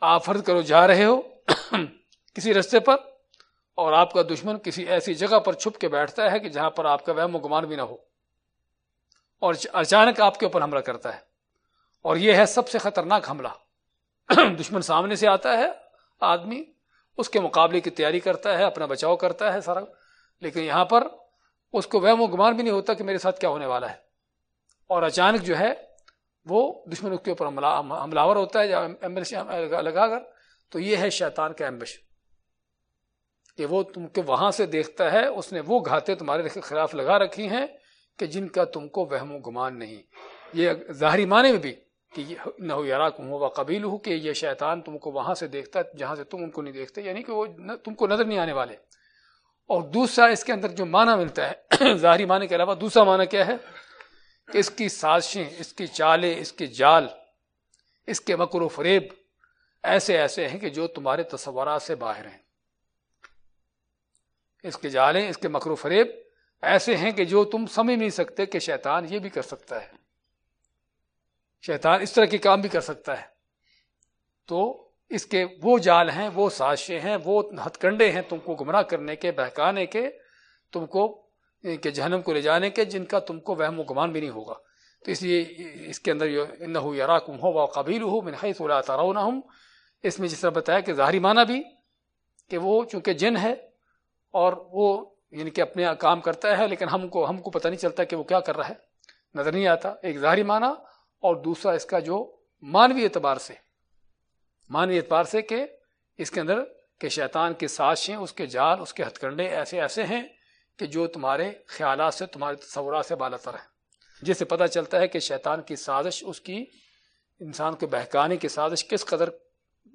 آپ فرض کرو جا رہے ہو کسی رستے پر اور آپ کا دشمن کسی ایسی جگہ پر چھپ کے بیٹھتا ہے کہ جہاں پر آپ کا وہم و گمان بھی نہ ہو اور اچانک آپ کے اوپر حملہ کرتا ہے اور یہ ہے سب سے خطرناک حملہ۔ دشمن سامنے سے آتا ہے، آدمی اس کے مقابلے کی تیاری کرتا ہے، اپنا بچاؤ کرتا ہے سارا۔ لیکن یہاں پر اس کو وہم و گمان بھی نہیں ہوتا کہ میرے ساتھ کیا ہونے والا ہے۔ اور اچانک جو ہے، وہ دشمن اس کے اوپر حملہ ہوتا ہے لگا کر۔ تو یہ ہے شیطان کا ایمبش کہ وہ تم کے وہاں سے دیکھتا ہے، اس نے وہ گھاتے تمہارے خلاف لگا رکھی ہیں کہ جن کا تم کو وہم و گمان نہیں۔ یہ ظاہری معنی میں بھی کہ نہ ہو یار کم ہو قبیل ہو کہ یہ شیطان تم کو وہاں سے دیکھتا ہے، جہاں سے تم ان کو نہیں دیکھتے یعنی کہ وہ تم کو نظر نہیں آنے والے۔ اور دوسرا اس کے اندر جو معنی ملتا ہے، ظاہری معنی کے علاوہ دوسرا معنی کیا ہے؟ کہ اس کی سازشیں، اس کی چالیں، اس کے جال، اس کے مکر و فریب ایسے ایسے ہیں کہ جو تمہارے تصورات سے باہر ہیں۔ اس کے جالیں، اس کے مکر و فریب ایسے ہیں کہ جو تم سمجھ نہیں سکتے کہ شیطان یہ بھی کر سکتا ہے۔ شیطان اس طرح کے کام بھی کر سکتا ہے۔ تو اس کے وہ جال ہیں، وہ سازشیں ہیں، وہ ہتھ کنڈے ہیں تم کو گمراہ کرنے کے، بہکانے کے، تم کو کہ جہنم کو لے جانے کے، جن کا تم کو وہم و گمان بھی نہیں ہوگا۔ تو اس لیے اس کے اندر نہ ہو یا راکم ہو و قبیل ہو میں نہ سولہ تارا ہوں اس میں جس طرح بتایا کہ ظاہری معنی بھی کہ وہ چونکہ جن ہے اور وہ یعنی کہ اپنے کام کرتا ہے، لیکن ہم کو ہم کو پتہ نہیں چلتا کہ وہ کیا کر رہا ہے۔ نظر نہیں آتا، ایک ظاہری معنی اور دوسرا اس کا جو مانوی اعتبار سے۔ مانوی اعتبار سے کہ اس کے اندر کہ شیطان کی سازشیں اس کے جال، اس کے ہتھ کنڈے ایسے ایسے ہیں کہ جو تمہارے خیالات سے، تمہارے تصورات سے بالا تر ہیں۔ جس سے پتہ چلتا ہے کہ شیطان کی سازش، اس کی انسان کے بہکانے کی سازش کس قدر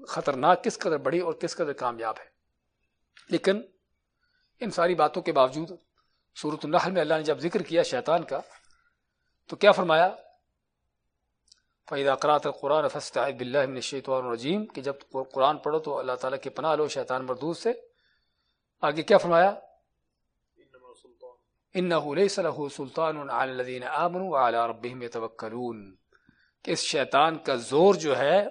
خطرناک، کس قدر بڑی اور کس قدر کامیاب ہے۔ لیکن ان ساری باتوں کے باوجود صورت النحل میں اللہ نے جب ذکر کیا شیطان کا تو کیا فرمایا؟ فعید اقرات قرآن فسط بلّہ الشیطان الرجیم کہ جب قرآن پڑھو تو اللہ تعالیٰ کی پناہ لو شیطان مردود سے۔ آگے کیا فرمایا؟ سلطان۔ کہ اس شیطان کا زور جو ہے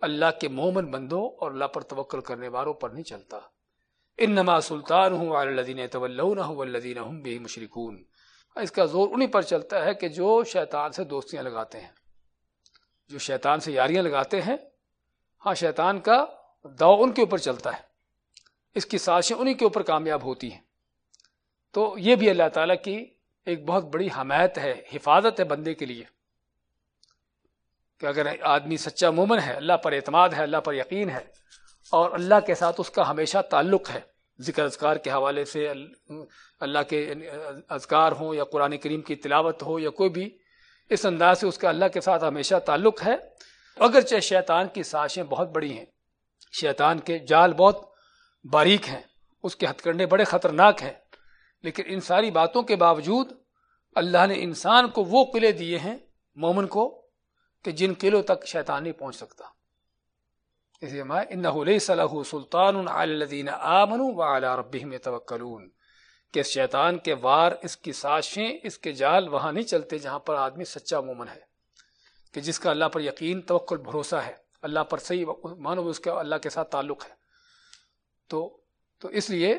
اللہ کے مومن بندوں اور اللہ پر توکل کرنے والوں پر نہیں چلتا۔ انما سلطان ہوں الدین طلدین بھی مشرقون اس کا زور انہیں پر چلتا ہے کہ جو شیطان سے دوستیاں لگاتے ہیں۔ جو شیطان سے یاریاں لگاتے ہیں ہاں شیطان کا داؤ ان کے اوپر چلتا ہے۔ اس کی سازشیں انہیں کے اوپر کامیاب ہوتی ہیں۔ تو یہ بھی اللہ تعالیٰ کی ایک بہت بڑی حمایت ہے، حفاظت ہے بندے کے لیے۔ کہ اگر آدمی سچا مومن ہے، اللہ پر اعتماد ہے، اللہ پر یقین ہے اور اللہ کے ساتھ اس کا ہمیشہ تعلق ہے۔ ذکر اذکار کے حوالے سے اللہ کے یعنی اذکار ہوں یا قرآن کریم کی تلاوت ہو یا کوئی بھی، اس انداز سے اس کا اللہ کے ساتھ ہمیشہ تعلق ہے۔ اگرچہ شیطان کی سازشیں بہت بڑی ہیں، شیطان کے جال بہت باریک ہیں، اس کے ہتھ کنڈے بڑے خطرناک ہیں، لیکن ان ساری باتوں کے باوجود اللہ نے انسان کو وہ قلعے دیے ہیں مومن کو کہ جن قلعوں تک شیطان نہیں پہنچ سکتا۔ سلطان کہ شیطان کے وار، اس کی سازشیں، اس کے جال وہاں نہیں چلتے جہاں پر آدمی سچا مومن ہے۔ کہ جس کا اللہ پر یقین، توکل، بھروسہ ہے۔ اللہ پر صحیح مانو اس کا اللہ کے ساتھ تعلق ہے۔ تو تو اس لیے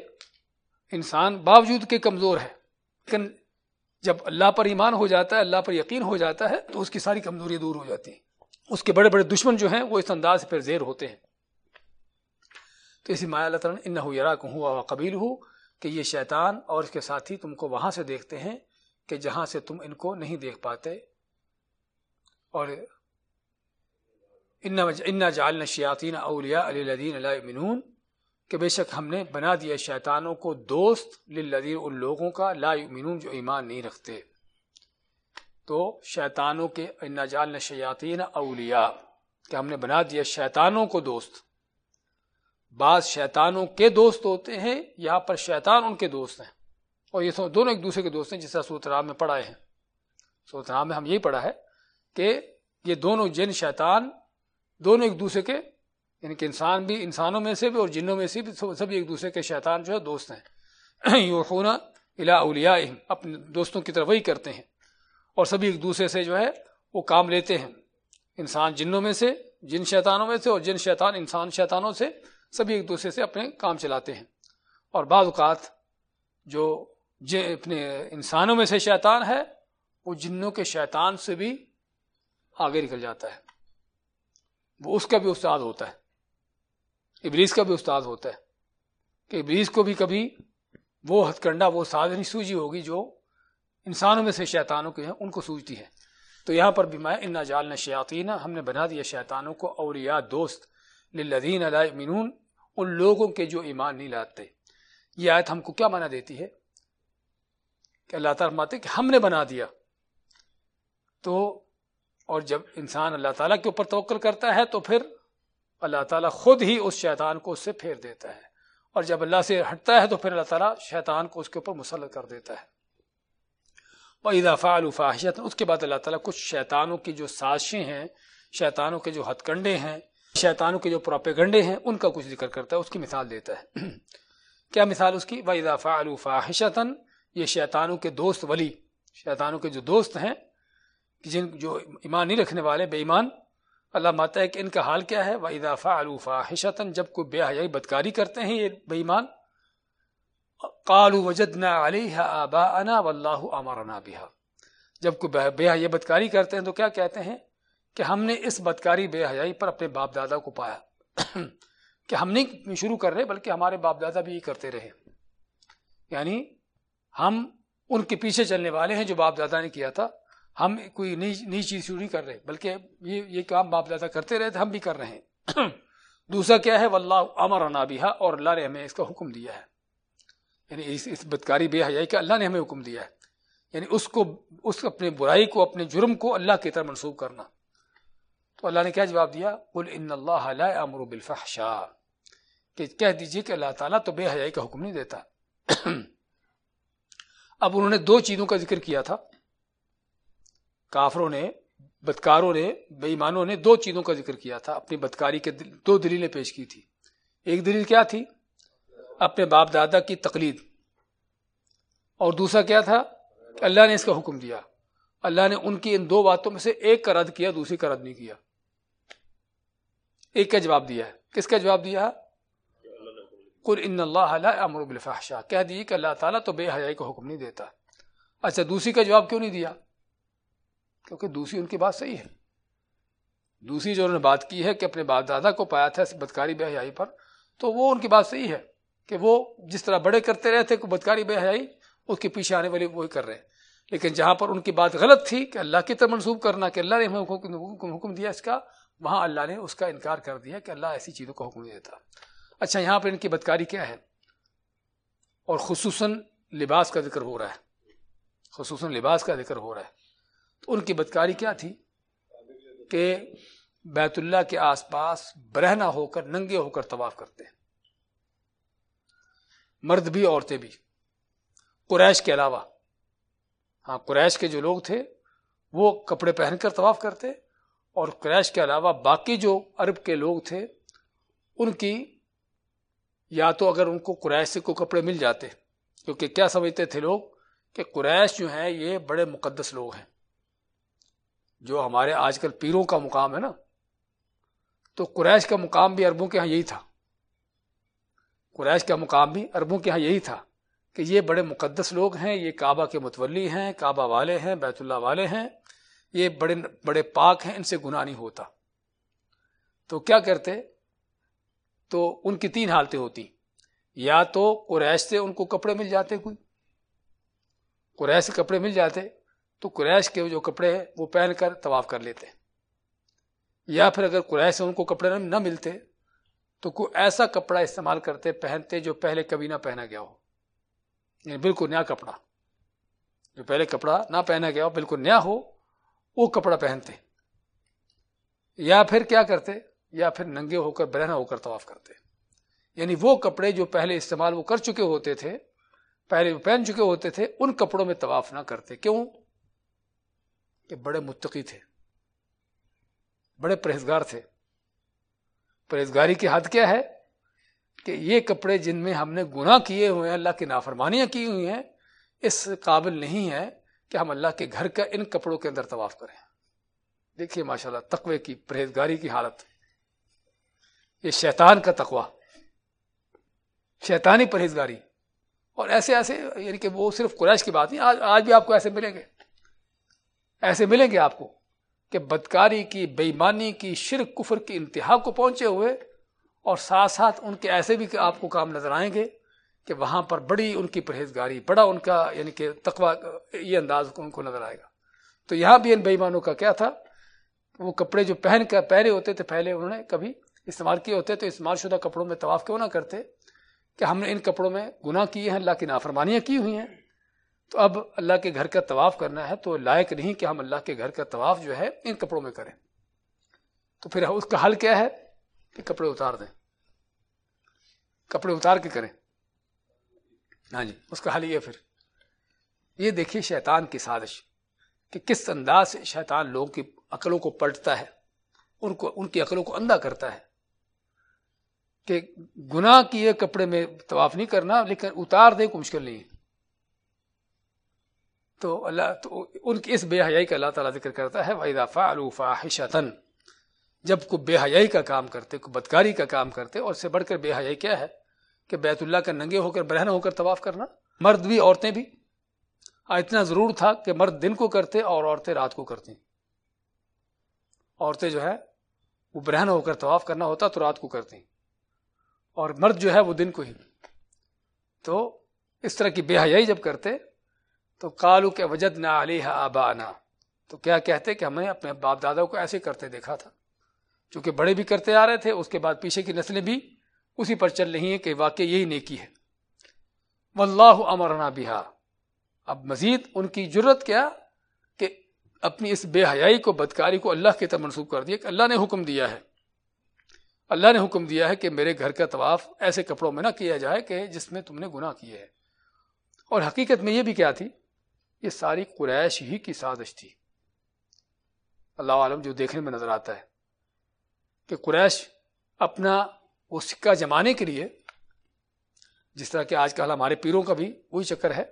انسان باوجود کے کمزور ہے۔ لیکن جب اللہ پر ایمان ہو جاتا ہے، اللہ پر یقین ہو جاتا ہے، تو اس کی ساری کمزوری دور ہو جاتی ہیں۔ اس کے بڑے بڑے دشمن جو ہیں وہ اس انداز سے پھر زیر ہوتے ہیں۔ تو اسی مایا اللہ تعالیٰ ان یرا کو ہوا قبیل ہو کہ یہ شیطان اور اس کے ساتھی تم کو وہاں سے دیکھتے ہیں کہ جہاں سے تم ان کو نہیں دیکھ پاتے۔ اور ان جال نشیاتین اولیا علی الدین علیہ کہ بے شک ہم نے بنا دیا شیطانوں کو دوست للذین، ان لوگوں کا لا یؤمنون جو ایمان نہیں رکھتے۔ تو شیطانوں کے ان جال نشیاتین اولیا کہ ہم نے بنا دیا شیطانوں کو دوست۔ بعض شیطانوں کے دوست ہوتے ہیں، یہاں پر شیطان ان کے دوست ہیں۔ اور یہ دونوں ایک دوسرے کے دوست ہیں جس طرح سوترام میں پڑھائے ہیں سوترام میں ہم یہی پڑھا ہے کہ یہ دونوں جن شیطان، دونوں ایک دوسرے کے یعنی کہ انسان بھی انسانوں میں سے بھی اور جنوں میں سے بھی سبھی ایک دوسرے کے شیطان جو ہے دوست ہیں۔ یہ خونہ الا اولیا اپنے دوستوں کی طرف وہی کرتے ہیں۔ اور سبھی ایک دوسرے سے جو ہے وہ کام لیتے ہیں۔ انسان جنوں میں سے، جن شیطانوں میں سے اور جن شیطان انسان شیطانوں سے سبھی ایک دوسرے سے اپنے کام چلاتے ہیں۔ اور بعض اوقات جو اپنے انسانوں میں سے شیطان ہے، وہ جنوں کے شیطان سے بھی آگے نکل جاتا ہے۔ وہ اس کا بھی استاد ہوتا ہے۔ ابلیس کا بھی استاد ہوتا ہے۔ کہ ابلیس کو بھی کبھی وہ ہتھ کنڈا وہ سازنی سوجی ہوگی جو انسانوں میں سے شیطانوں کے ہیں، ان کو سوجتی ہے تو یہاں پر بھی میں ان جال شیاطین ہم نے بنا دیا شیطانوں کو اولیاء، دوست للذین لا یؤمنون ان لوگوں کے جو ایمان نہیں لاتے۔ یہ آیت ہم کو کیا مانا دیتی ہے؟ کہ اللہ تعالیٰ فرماتے کہ ہم نے بنا دیا۔ تو، اور جب انسان اللہ تعالیٰ کے اوپر توکل کرتا ہے، تو پھر اللہ تعالیٰ خود ہی اس شیطان کو اس سے پھیر دیتا ہے۔ اور جب اللہ سے ہٹتا ہے، تو پھر اللہ تعالیٰ شیطان کو اس کے اوپر مسلط کر دیتا ہے۔ اور اضافہ الفاحشت اس کے بعد اللہ تعالیٰ کچھ شیطانوں کی جو سازشیں ہیں، شیطانوں کے جو ہتھ کنڈے ہیں، شیطانوں کے جو پراپیگنڈے ہیں، ان کا کچھ ذکر کرتا ہے، اس کی مثال دیتا ہے۔ کیا مثال اس کی؟ وہ اضافہ الفاحشتاً یہ شیطانوں کے دوست ولی، شیطانوں کے جو دوست ہیں، جن جو ایمان نہیں رکھنے والے، بے ایمان، اللہ ماتا ہے کہ ان کا حال کیا ہے؟ وہ اضافہ الوفا حشتن جب کوئی بے حیائی بدکاری کرتے ہیں، یہ بےمان قالو وجد نہ علیہ آبا انا و اللہ جب کوئی بے حیائی بدکاری کرتے ہیں تو کیا کہتے ہیں؟ کہ ہم نے اس بدکاری بے حیائی پر اپنے باپ دادا کو پایا۔ کہ ہم نہیں شروع کر رہے، بلکہ ہمارے باپ دادا بھی یہ کرتے رہے۔ یعنی ہم ان کے پیچھے چلنے والے ہیں جو باپ دادا نے کیا تھا۔ ہم کوئی نئی نئی چیز شروع نہیں کر رہے، بلکہ یہ یہ کام باپ دادا کرتے رہے تھے ہم بھی کر رہے ہیں۔ دوسرا کیا ہے؟ واللہ امر اور اللہ نے ہمیں اس کا حکم دیا ہے۔ یعنی اس اس بدکاری بے حیائی کا اللہ نے ہمیں حکم دیا ہے۔ یعنی اس کو، اس اپنے برائی کو، اپنے جرم کو اللہ کی طرح منسوخ کرنا۔ تو اللہ نے کیا جواب دیا؟ قل ان اللہ لا امر بالفحشاء۔ کہ کہہ دیجیے کہ اللہ تعالیٰ تو بے حیائی کا حکم نہیں دیتا۔ اب انہوں نے دو چیزوں کا ذکر کیا تھا۔ کافروں نے، بدکاروں نے بے ایمانوں نے دو چیزوں کا ذکر کیا تھا۔ اپنی بدکاری کے دو دلیلیں پیش کی تھی ایک دلیل کیا تھی؟ اپنے باپ دادا کی تقلید۔ اور دوسرا کیا تھا؟ کہ اللہ نے اس کا حکم دیا۔ اللہ نے ان کی ان دو باتوں میں سے ایک کا رد کیا، دوسری کا رد نہیں کیا۔ ایک کا جواب دیا ہے۔ کس کا جواب دیا؟ قل ان اللہ امر بالفحشاء۔ کہہ دی کہ اللہ تعالیٰ تو بے حیائی کا حکم نہیں دیتا۔ اچھا دوسری کا جواب کیوں نہیں دیا؟ کیونکہ دوسری ان کی بات صحیح ہے۔ دوسری جو انہوں نے بات کی ہے کہ اپنے باپ دادا کو پایا تھا بدکاری بے حیائی پر، تو وہ ان کی بات صحیح ہے۔ کہ وہ جس طرح بڑے کرتے رہے تھے بدکاری بے حیائی اس کے پیچھے آنے والے وہی کر رہے ہیں۔ لیکن جہاں پر ان کی بات غلط تھی کہ اللہ کی طرف منسوخ کرنا، کہ اللہ نے ہمیں حکم دیا اس کا، وہاں اللہ نے اس کا انکار کر دیا کہ اللہ ایسی چیزوں کا حکم نہیں دیتا۔ اچھا یہاں پر ان کی بدکاری کیا ہے؟ اور خصوصاً لباس کا ذکر ہو رہا ہے۔ خصوصاً لباس کا ذکر ہو رہا ہے۔ تو ان کی بدکاری کیا تھی؟ کہ بیت اللہ کے آس پاس برہنا ہو کر، ننگے ہو کر طواف کرتے ہیں۔ مرد بھی عورتیں بھی۔ قریش کے علاوہ۔ ہاں قریش کے جو لوگ تھے، وہ کپڑے پہن کر طواف کرتے اور قریش کے علاوہ باقی جو عرب کے لوگ تھے، ان کی یا تو اگر ان کو قریش سے کوئی کپڑے مل جاتے، کیونکہ کیا سمجھتے تھے لوگ کہ قریش جو ہیں، یہ بڑے مقدس لوگ ہیں۔ جو ہمارے آج کل پیروں کا مقام ہے نا۔ تو قریش کا مقام بھی عربوں کے ہاں یہی تھا۔ قریش کا مقام بھی عربوں کے ہاں یہی تھا کہ یہ بڑے مقدس لوگ ہیں، یہ کعبہ کے متولی ہیں، کعبہ والے ہیں، بیت اللہ والے ہیں، یہ بڑے بڑے پاک ہیں، ان سے گناہ نہیں ہوتا۔ تو کیا کرتے؟ تو ان کی تین حالتیں ہوتی۔ یا تو قریش سے ان کو کپڑے مل جاتے کوئی، قریش سے کپڑے مل جاتے، تو قریش کے جو کپڑے ہیں وہ پہن کر طواف کر لیتے۔ یا پھر اگر قریش سے ان کو کپڑے نہ ملتے تو کوئی ایسا کپڑا استعمال کرتے پہنتے جو پہلے کبھی نہ پہنا گیا ہو۔ یعنی بالکل نیا کپڑا۔ جو پہلے کپڑا نہ پہنا گیا ہو، بالکل نیا ہو، وہ کپڑا پہنتے۔ یا پھر کیا کرتے؟ یا پھر ننگے ہو کر برہنا ہو کر طواف کرتے۔ یعنی وہ کپڑے جو پہلے استعمال وہ کر چکے ہوتے تھے، پہلے وہ پہن چکے ہوتے تھے، ان کپڑوں میں طواف نہ کرتے۔ کیوں؟ کہ بڑے متقی تھے، بڑے پرہیزگار تھے۔ پرہیزگاری کی حد کیا ہے؟ کہ یہ کپڑے جن میں ہم نے گناہ کیے ہوئے ہیں، اللہ کی نافرمانیاں کی ہوئی ہیں، اس قابل نہیں ہے کہ ہم اللہ کے گھر کا ان کپڑوں کے اندر طواف کریں۔ دیکھیے ماشاء اللہ تقوی کی، پرہیزگاری کی حالت۔ یہ شیطان کا تقوی۔ شیطانی پرہیزگاری۔ اور ایسے ایسے یعنی کہ وہ صرف قریش کی بات نہیں، آج آج بھی آپ کو ایسے ملیں گے۔ ایسے ملیں گے آپ کو۔ کہ بدکاری کی بےمانی کی، شرک، کفر کی انتہا کو پہنچے ہوئے اور ساتھ ساتھ ان کے ایسے بھی آپ کو کام نظر آئیں گے کہ وہاں پر بڑی ان کی پرہیزگاری، بڑا ان کا یعنی کہ تقوا یہ انداز ان کو نظر آئے گا۔ تو یہاں بھی ان بےمانوں کا کیا تھا؟ وہ کپڑے جو پہن کر پہنے ہوتے تھے، پہلے انہوں نے کبھی استعمال کیے ہوتے تو استعمال شدہ کپڑوں میں طواف کیوں نہ کرتے کہ ہم نے ان کپڑوں میں گناہ کیے ہیں، اللہ کی نافرمانیاں کی ہوئی ہیں۔ تو اب اللہ کے گھر کا طواف کرنا ہے تو لائق نہیں کہ ہم اللہ کے گھر کا طواف جو ہے ان کپڑوں میں کریں۔ تو پھر اس کا حل کیا ہے کہ کپڑے اتار دیں۔ کپڑے اتار کے کریں۔ ہاں جی اس کا حل یہ پھر۔ یہ دیکھیے شیطان کی سازش کہ کس انداز سے شیطان لوگوں کی عقلوں کو پلٹتا ہے، ان کو، ان کی عقلوں کو اندھا کرتا ہے۔ کہ گناہ کیے کپڑے میں طواف نہیں کرنا، لیکن اتار دے کو مشکل نہیں ہے۔ تو اللہ تو ان کی اس بے حیائی کا اللہ تعالیٰ ذکر کرتا ہے، وَإِذَا فَعَلُوا فَاحِشَةً۔ جب کوئی بے حیائی کا کام کرتے کوئی بدکاری کا کام کرتے، اور اس سے بڑھ کر بے حیائی کیا ہے؟ کہ بیت اللہ کا ننگے ہو کر، برہنہ ہو کر طواف کرنا۔ مرد بھی، عورتیں بھی۔ اتنا ضرور تھا کہ مرد دن کو کرتے اور عورتیں رات کو کرتی۔ عورتیں جو ہے، وہ برہن ہو کر طواف کرنا ہوتا تو رات کو کرتی۔ اور مرد جو ہے، وہ دن کو ہی۔ تو اس طرح کی بے حیائی جب کرتے تو کالو کے وجد نہ علی آبا تو کیا کہتے کہ ہمیں اپنے باپ دادا کو ایسے کرتے دیکھا تھا۔ چونکہ بڑے بھی کرتے آ رہے تھے، اس کے بعد پیچھے کی نسلیں بھی اسی پر چل رہی ہیں کہ واقعی یہی نیکی ہے۔ واللہ امرنا بہا۔ اب مزید ان کی جرت کیا کہ اپنی اس بے حیائی کو، بدکاری کو اللہ کی طرف منسوخ کر دیا، کہ اللہ نے حکم دیا ہے۔ اللہ نے حکم دیا ہے کہ میرے گھر کا طواف ایسے کپڑوں میں نہ کیا جائے کہ جس میں تم نے گناہ کیے ہے اور حقیقت میں یہ بھی کیا تھی یہ ساری قریش ہی کی سازش تھی۔ اللہ عالم جو دیکھنے میں نظر آتا ہے کہ قریش اپنا وہ سکہ جمانے کے لیے، جس طرح کہ آج کل ہمارے پیروں کا بھی وہی چکر ہے،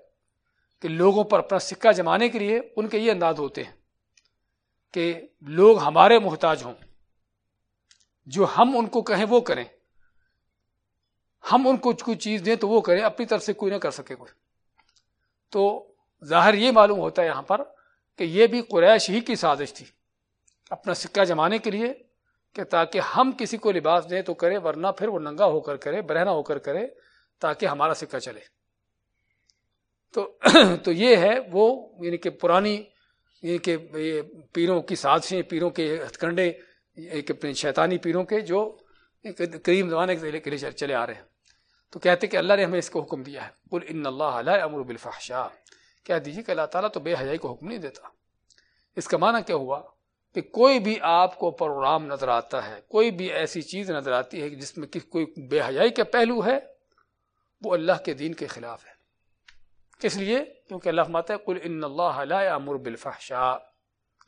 کہ لوگوں پر اپنا سکہ جمانے کے لیے ان کے یہ انداز ہوتے ہیں کہ لوگ ہمارے محتاج ہوں، جو ہم ان کو کہیں وہ کریں۔ ہم ان کو کوئی چیز دیں تو وہ کریں، اپنی طرف سے کوئی نہ کر سکے کوئی۔ تو ظاہر یہ معلوم ہوتا ہے یہاں پر کہ یہ بھی قریش ہی کی سازش تھی اپنا سکہ جمانے کے لیے کہ تاکہ ہم کسی کو لباس دیں تو کرے، ورنہ پھر وہ ننگا ہو کر کرے برہنا ہو کر کرے تاکہ ہمارا سکہ چلے۔ تو تو یہ ہے وہ یعنی کہ پرانی یعنی کہ یہ پیروں کی سازشیں، پیروں کے ہتھ کنڈے اپنے شیطانی پیروں کے جو کریم زمانے کے لیے چلے آ رہے ہیں۔ تو کہتے کہ اللہ نے ہمیں اس کو حکم دیا ہے۔ قل ان اللہ علیہ امر بالفحشاء۔ کہہ دیجیے کہ اللہ تعالیٰ تو بے حیائی کو حکم نہیں دیتا۔ اس کا معنی کیا ہوا؟ کہ کوئی بھی آپ کو پروگرام نظر آتا ہے، کوئی بھی ایسی چیز نظر آتی ہے جس میں کوئی بے حیائی کا پہلو ہے، وہ اللہ کے دین کے خلاف ہے۔ کس لیے کیونکہ اللہ ماتا ہے کل ان اللہ علیہ امر بالفحشاء۔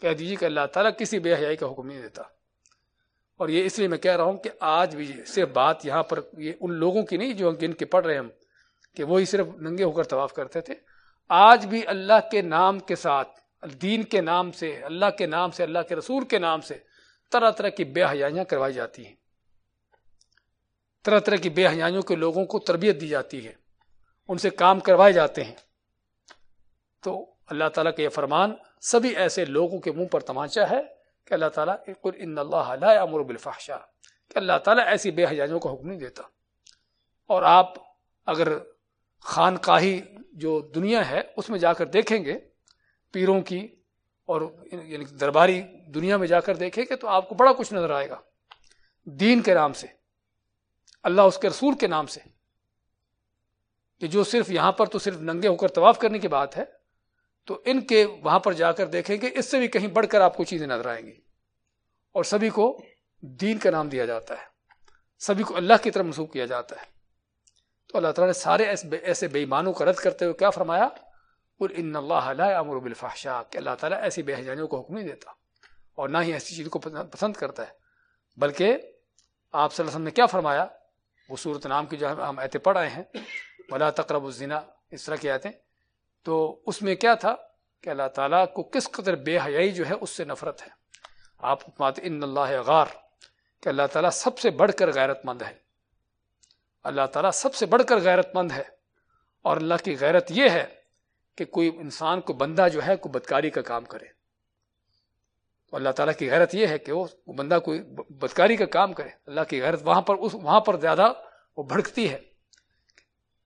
کہہ دیجیے کہ اللہ تعالیٰ کسی بے حیائی کا حکم نہیں دیتا۔ اور یہ اس لیے میں کہہ رہا ہوں کہ آج بھی صرف بات یہاں پر یہ ان لوگوں کی نہیں جو جن کے پڑھ رہے ہیں ہم، کہ وہی صرف ننگے ہو کر طواف کرتے تھے۔ آج بھی اللہ کے نام کے ساتھ، دین کے نام سے، اللہ کے نام سے، اللہ کے رسول کے نام سے طرح طرح کی بے حیاں کروائی جاتی ہیں۔ طرح طرح کی بے حیاں کے لوگوں کو تربیت دی جاتی ہے۔ ان سے کام کروائے جاتے ہیں۔ تو اللہ تعالیٰ کا یہ فرمان، سبھی ایسے لوگوں کے منہ پر تماچا ہے کہ اللہ تعالیٰ ان اللہ امر بالفحشاء، کہ اللہ تعالیٰ ایسی بے حجاجوں کا حکم نہیں دیتا۔ اور آپ اگر خانقاہی جو دنیا ہے، اس میں جا کر دیکھیں گے، پیروں کی اور یعنی درباری دنیا میں جا کر دیکھیں گے تو آپ کو بڑا کچھ نظر آئے گا۔ دین کے نام سے، اللہ اس کے رسول کے نام سے، کہ جو صرف یہاں پر تو صرف ننگے ہو کر طواف کرنے کی بات ہے، تو ان کے وہاں پر جا کر دیکھیں گے، اس سے بھی کہیں بڑھ کر آپ کو چیزیں نظر آئیں گی۔ اور سبھی کو دین کا نام دیا جاتا ہے، سبھی کو اللہ کی طرف منسوخ کیا جاتا ہے۔ تو اللہ تعالیٰ نے سارے ایسے بے ایمانوں کا رد کرتے ہوئے کیا فرمایا؟ ان اللہ امر بالفحشاء کہ اللہ تعالیٰ ایسی بے حجانیوں کو حکم نہیں دیتا اور نہ ہی ایسی چیز کو پسند کرتا ہے۔ بلکہ آپ صلی اللہ علیہ وسلم نے کیا فرمایا؟ وہ صورت نام کی جو ہم ایتے پڑھ آئے ہیں۔ ولا تقرب الزنا، اس طرح کی آیتیں۔ تو اس میں کیا تھا؟ کہ اللہ تعالیٰ کو کس قدر بے حیائی جو ہے اس سے نفرت ہے۔ آپ ان اللہ غار، کہ اللہ تعالیٰ سب سے بڑھ کر غیرت مند ہے۔ اللہ تعالیٰ سب سے بڑھ کر غیرت مند ہے۔ اور اللہ کی غیرت یہ ہے کہ کوئی انسان کو بندہ جو ہے، کوئی بدکاری کا کام کرے۔ اللہ تعالیٰ کی غیرت یہ ہے کہ وہ بندہ کوئی بدکاری کا کام کرے۔ اللہ کی غیرت وہاں پر، اس، وہاں پر زیادہ وہ بھڑکتی ہے۔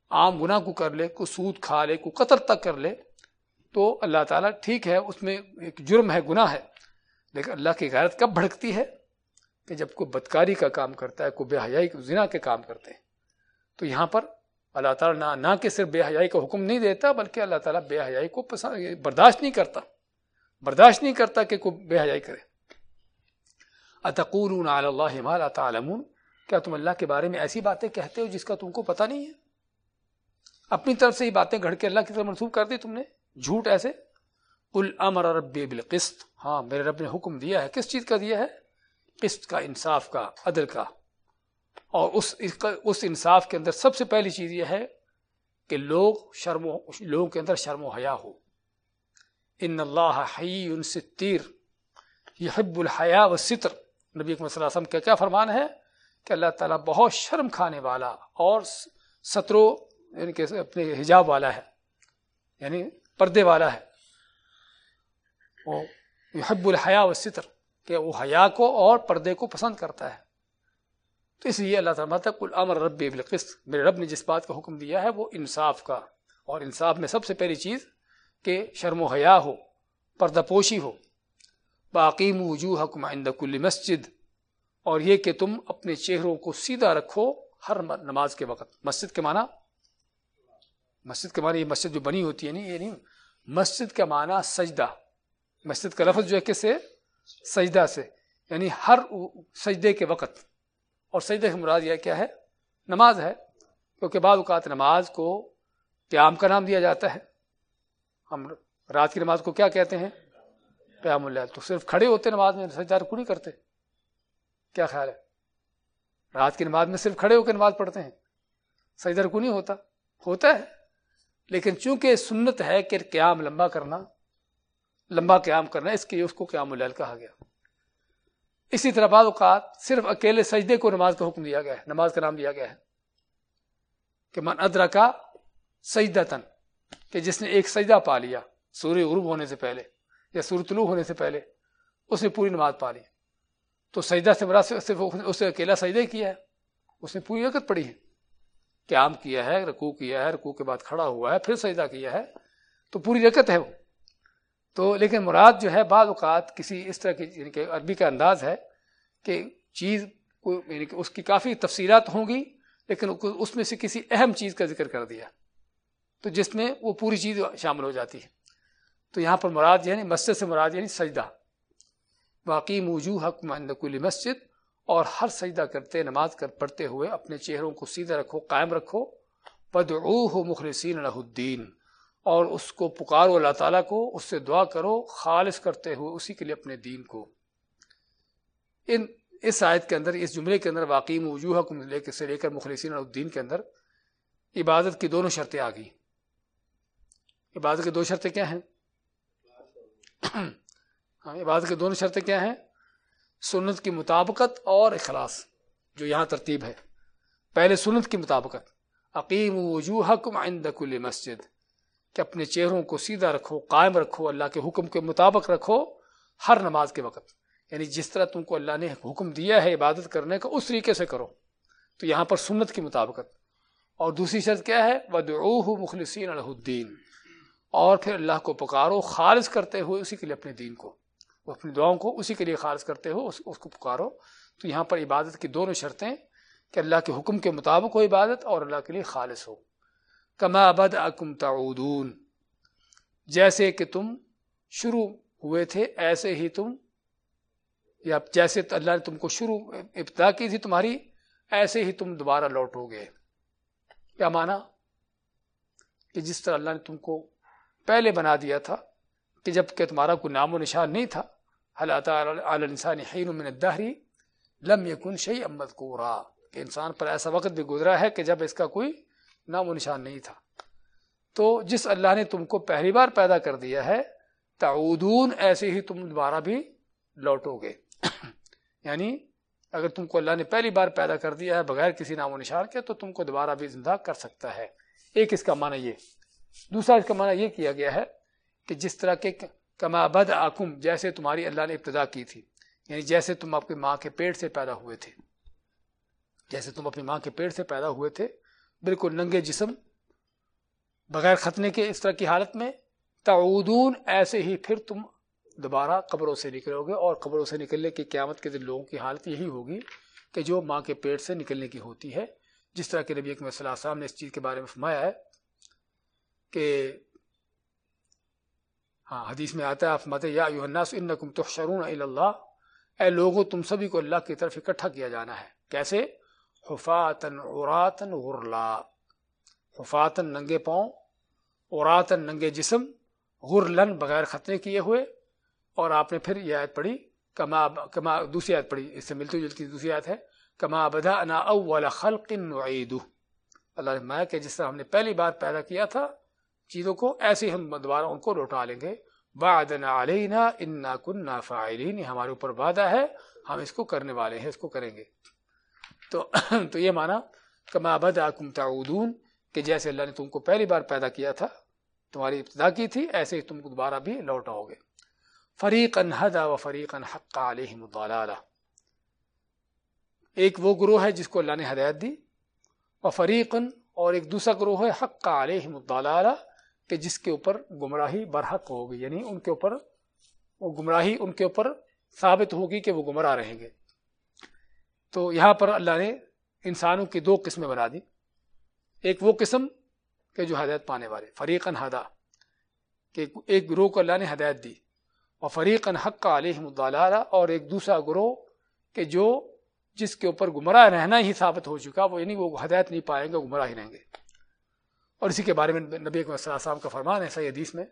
عام گناہ کو کر لے کو سود کھا لے کو قطر تک کر لے، تو اللہ تعالیٰ ٹھیک ہے، اس میں ایک جرم ہے، گناہ ہے۔ لیکن اللہ کی غیرت کب بھڑکتی ہے؟ کہ جب کوئی بدکاری کا کام کرتا ہے، کوئی بے حیائی زنا کے کام کرتے ہیں۔ تو یہاں پر اللہ تعالیٰ نہ نہ کہ صرف بے حیائی کا حکم نہیں دیتا، بلکہ اللہ تعالیٰ بے حیائی کو پسند برداشت نہیں کرتا۔ برداشت نہیں کرتا کہ کوئی بے حیائی کرے۔ اتقول اللہ تعالمون کیا تم اللہ کے بارے میں ایسی باتیں کہتے ہو جس کا تم کو پتہ نہیں ہے؟ اپنی طرف سے ہی باتیں گھڑ کے اللہ کی طرف منسوخ کر دی تم نے؟ جھوٹ ایسے؟ امر رب بالقسط۔ ہاں میرے رب نے حکم دیا ہے۔ کس چیز کا دیا ہے؟ قسط کا، انصاف کا، عدل کا۔ اور اس اس انصاف کے اندر سب سے پہلی چیز یہ ہے کہ لوگ شرم و لوگوں کے اندر شرم و حیا ہو۔ ان اللہ حی ان سے تیر یہ حب الحیا و ستر نبی صلی اللہ علیہ وسلم کا کیا فرمان ہے؟ کہ اللہ تعالیٰ بہت شرم کھانے والا اور سترو یعنی کہ اپنے حجاب والا ہے یعنی پردے والا ہے۔ وہ حب الحیا و ستر کہ وہ حیا کو اور پردے کو پسند کرتا ہے۔ تو اس لیے اللہ تعالیٰ تک العمر رب بالقسط، میرے رب نے جس بات کا حکم دیا ہے وہ انصاف کا۔ اور انصاف میں سب سے پہلی چیز کہ شرم و حیا ہو، پردہ پوشی ہو۔ باقیم وجوہ حکم عند کل مسجد۔ اور یہ کہ تم اپنے چہروں کو سیدھا رکھو ہر نماز کے وقت۔ مسجد کے معنی؟ مسجد کے معنی یہ مسجد جو بنی ہوتی ہے نہیں، یہ نہیں۔ مسجد کا معنی سجدہ۔ مسجد کا لفظ جو ہے کس سے؟ سجدہ سے۔ یعنی ہر سجدے کے وقت۔ اور سجدے کی مراد یہ کیا ہے؟ نماز ہے، کیونکہ بعض اوقات نماز کو قیام کا نام دیا جاتا ہے۔ ہم رات کی نماز کو کیا کہتے ہیں؟ قیام اللہ تو صرف کھڑے ہوتے نماز میں سجدہ رکو نہیں کرتے۔ کیا خیال ہے؟ رات کی نماز میں صرف کھڑے ہو کے نماز پڑھتے ہیں۔ سجدہ رکو نہیں ہوتا۔ ہوتا ہے، لیکن چونکہ سنت ہے کہ قیام لمبا کرنا، لمبا قیام کرنا اس کے اس کو قیام العل کہا گیا۔ اسی طرح بعض اوقات صرف اکیلے سجدے کو نماز کا حکم دیا گیا ہے، نماز کا نام دیا گیا ہے کہ من ادرا کا سجدہ تن کہ جس نے ایک سجدہ پا لیا سورج غروب ہونے سے پہلے یا سور طلوع ہونے سے پہلے، اس نے پوری نماز پا لی۔ تو سجدہ سے مراد صرف اس نے اکیلا سجدہ کیا ہے، اس نے پوری رکت پڑی ہے۔ قیام کیا ہے، رکوع کیا ہے، رکوع کے بعد کھڑا ہوا ہے، پھر سجدہ کیا ہے، تو پوری رکت ہے وہ۔ تو لیکن مراد جو ہے بعض اوقات کسی اس طرح کی یعنی کہ عربی کا انداز ہے کہ چیز کو یعنی کہ اس کی کافی تفصیلات ہوں گی، لیکن اس میں سے کسی اہم چیز کا ذکر کر دیا۔ تو جس میں وہ پوری چیز شامل ہو جاتی ہے۔ تو یہاں پر مراد یعنی مسجد سے مراد یعنی سجدہ۔ واقعی موجو حق کل مسجد، اور ہر سجدہ کرتے، نماز کر پڑھتے ہوئے اپنے چہروں کو سیدھا رکھو، قائم رکھو۔ پدعوہ مخلصین الدین اور اس کو پکارو، اللہ تعالیٰ کو، اس سے دعا کرو، خالص کرتے ہوئے اسی کے لیے اپنے دین کو۔ ان، اس آیت کے اندر، اس جملے کے اندر واقعی وجوہ کو لے کے، سے لے کر مخلصین الدین کے اندر عبادت کی دونوں شرطیں آ گئی عبادت کی دو شرطیں کیا ہیں؟ ہاں، عبادت کی دونوں شرطیں کیا ہیں؟ سنت کی مطابقت اور اخلاص، جو یہاں ترتیب ہے۔ پہلے سنت کی مطابقت عقیم وجوہ عند کل مسجد۔ کہ اپنے چہروں کو سیدھا رکھو قائم رکھو اللہ کے حکم کے مطابق رکھو ہر نماز کے وقت۔ یعنی جس طرح تم کو اللہ نے حکم دیا ہے عبادت کرنے کا اس طریقے سے کرو۔ تو یہاں پر سنت کی مطابقت۔ اور دوسری شرط کیا ہے؟ ودعوہ مخلصین الدین اور پھر اللہ کو پکارو خالص کرتے ہوئے اسی کے لیے اپنے دین کو۔ وہ اپنی دعاؤں کو اسی کے لیے خالص کرتے ہو اس, اس کو پکارو۔ تو یہاں پر عبادت کی دونوں شرطیں کہ اللہ کے حکم کے مطابق ہو عبادت اور اللہ کے لیے خالص ہو۔ کما بد اکم تعودون۔ جیسے کہ تم شروع ہوئے تھے، ایسے ہی تم، یا جیسے اللہ نے تم کو شروع ابتدا کی تھی تمہاری، ایسے ہی تم دوبارہ لوٹو گے۔ کیا مانا؟ کہ جس طرح اللہ نے تم کو پہلے بنا دیا تھا، کہ جبکہ تمہارا کوئی نام و نشان نہیں تھا من الدہری لم یکن شیء مذکورا۔ کہ انسان پر ایسا وقت بھی گزرا ہے کہ جب اس کا کوئی نام و نشان نہیں تھا۔ تو جس اللہ نے تم کو پہلی بار پیدا کر دیا ہے، تعودون ایسے ہی تم دوبارہ بھی لوٹو گے۔ یعنی اگر تم کو اللہ نے پہلی بار پیدا کر دیا ہے بغیر کسی نام و نشان کے، تو تم کو دوبارہ بھی زندہ کر سکتا ہے۔ ایک اس کا معنی یہ۔ دوسرا اس کا معنی یہ کیا گیا ہے کہ جس طرح کے کما بد آکم جیسے تمہاری اللہ نے ابتدا کی تھی یعنی جیسے تم اپنی ماں کے پیٹ سے پیدا ہوئے تھے۔ جیسے تم اپنی ماں کے پیٹ سے پیدا ہوئے تھے بالکل ننگے جسم، بغیر ختنے کے اس طرح کی حالت میں، تعودون ایسے ہی پھر تم دوبارہ قبروں سے نکلو گے اور قبروں سے نکلنے کی قیامت کے دن لوگوں کی حالت یہی ہوگی کہ جو ماں کے پیٹ سے نکلنے کی ہوتی ہے۔ جس طرح کے نبی اکمل صلی اللہ علیہ وسلم نے اس چیز کے بارے میں فرمایا ہے کہ ہاں حدیث میں آتا ہے، آپ مت یا الناس انکم تحشرون الی اللہ۔ اے لوگوں تم سبھی کو اللہ کی طرف اکٹھا کیا جانا ہے۔ کیسے؟ حفاتن عراتن غرلا. حفاتن ننگے پاؤں عراتن ننگے جسم غرلن بغیر خطرے کیے ہوئے، اور آپ نے پھر یہ آیت پڑھی، کما کما دوسری آیت پڑھی، اس سے ملتی جلتی دوسری آیت ہے، کما بدا انا اول خلق نعیدہ اللہ نے مایا کہ جس طرح ہم نے پہلی بار پیدا کیا تھا، چیزوں کو ایسے ہم دوبارہ ان کو لوٹا لیں گے. وعدنا علینا انا کننا فاعلین، ہمارے اوپر وعدہ ہے، ہم اس کو کرنے والے ہیں، اس کو کریں گے. تو تو یہ مانا، کما بدعکم تعودون، کہ جیسے اللہ نے تم کو پہلی بار پیدا کیا تھا، تمہاری ابتدا کی تھی، ایسے ہی تم کو دوبارہ بھی لوٹ آؤ گے۔ فریقن ہدا و فریقن حق علیہم الضلالہ۔ ایک وہ گروہ ہے جس کو اللہ نے ہدایت دی و فریقن اور ایک دوسرا گروہ ہے حق علیہم الضلالہ، کہ جس کے اوپر گمراہی برحق ہوگی یعنی ان کے اوپر، وہ گمراہی ان کے اوپر ثابت ہوگی کہ وہ گمراہ رہیں گے۔ تو یہاں پر اللہ نے انسانوں کی دو قسمیں بنا دی۔ ایک وہ قسم کہ جو ہدایت پانے والے فریقن ہدا، کہ ایک گروہ کو اللہ نے ہدایت دی۔ اور فریقن حق کا علیہ مدالہ اور ایک دوسرا گروہ کہ جو جس کے اوپر گمراہ رہنا ہی ثابت ہو چکا، وہ یعنی وہ ہدایت نہیں پائیں گے گمراہ ہی رہیں گے۔ اور اسی کے بارے میں نبی صاحب کا فرمان ہے، صحیح حدیث میں۔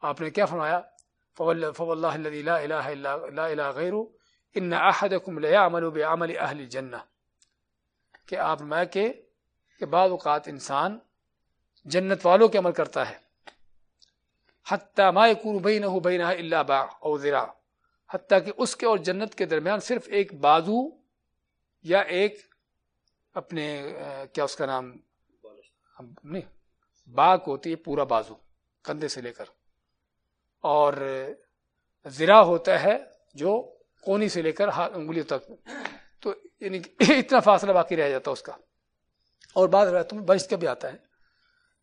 آپ نے کیا فرمایا؟ فول فو اللہ غیر ان احدکم لیعمل بعمل اہل الجنہ، کہ آپ میں کہ کہ بعض اوقات انسان جنت والوں کے عمل کرتا ہے۔ حتیٰ ما یکون بینہ بینہ الا باع او ذرا حتیٰ کہ اس کے اور جنت کے درمیان صرف ایک بازو یا ایک اپنے، کیا اس کا نام؟ نہیں، باغ ہوتی ہے پورا بازو، کندھے سے لے کر۔ اور زرا ہوتا ہے جو کونی سے لے کر انگلی تک۔ تو یعنی اتنا فاصلہ باقی رہ جاتا اس کا۔ اور بعض روایتوں میں بشت کا بھی آتا ہے۔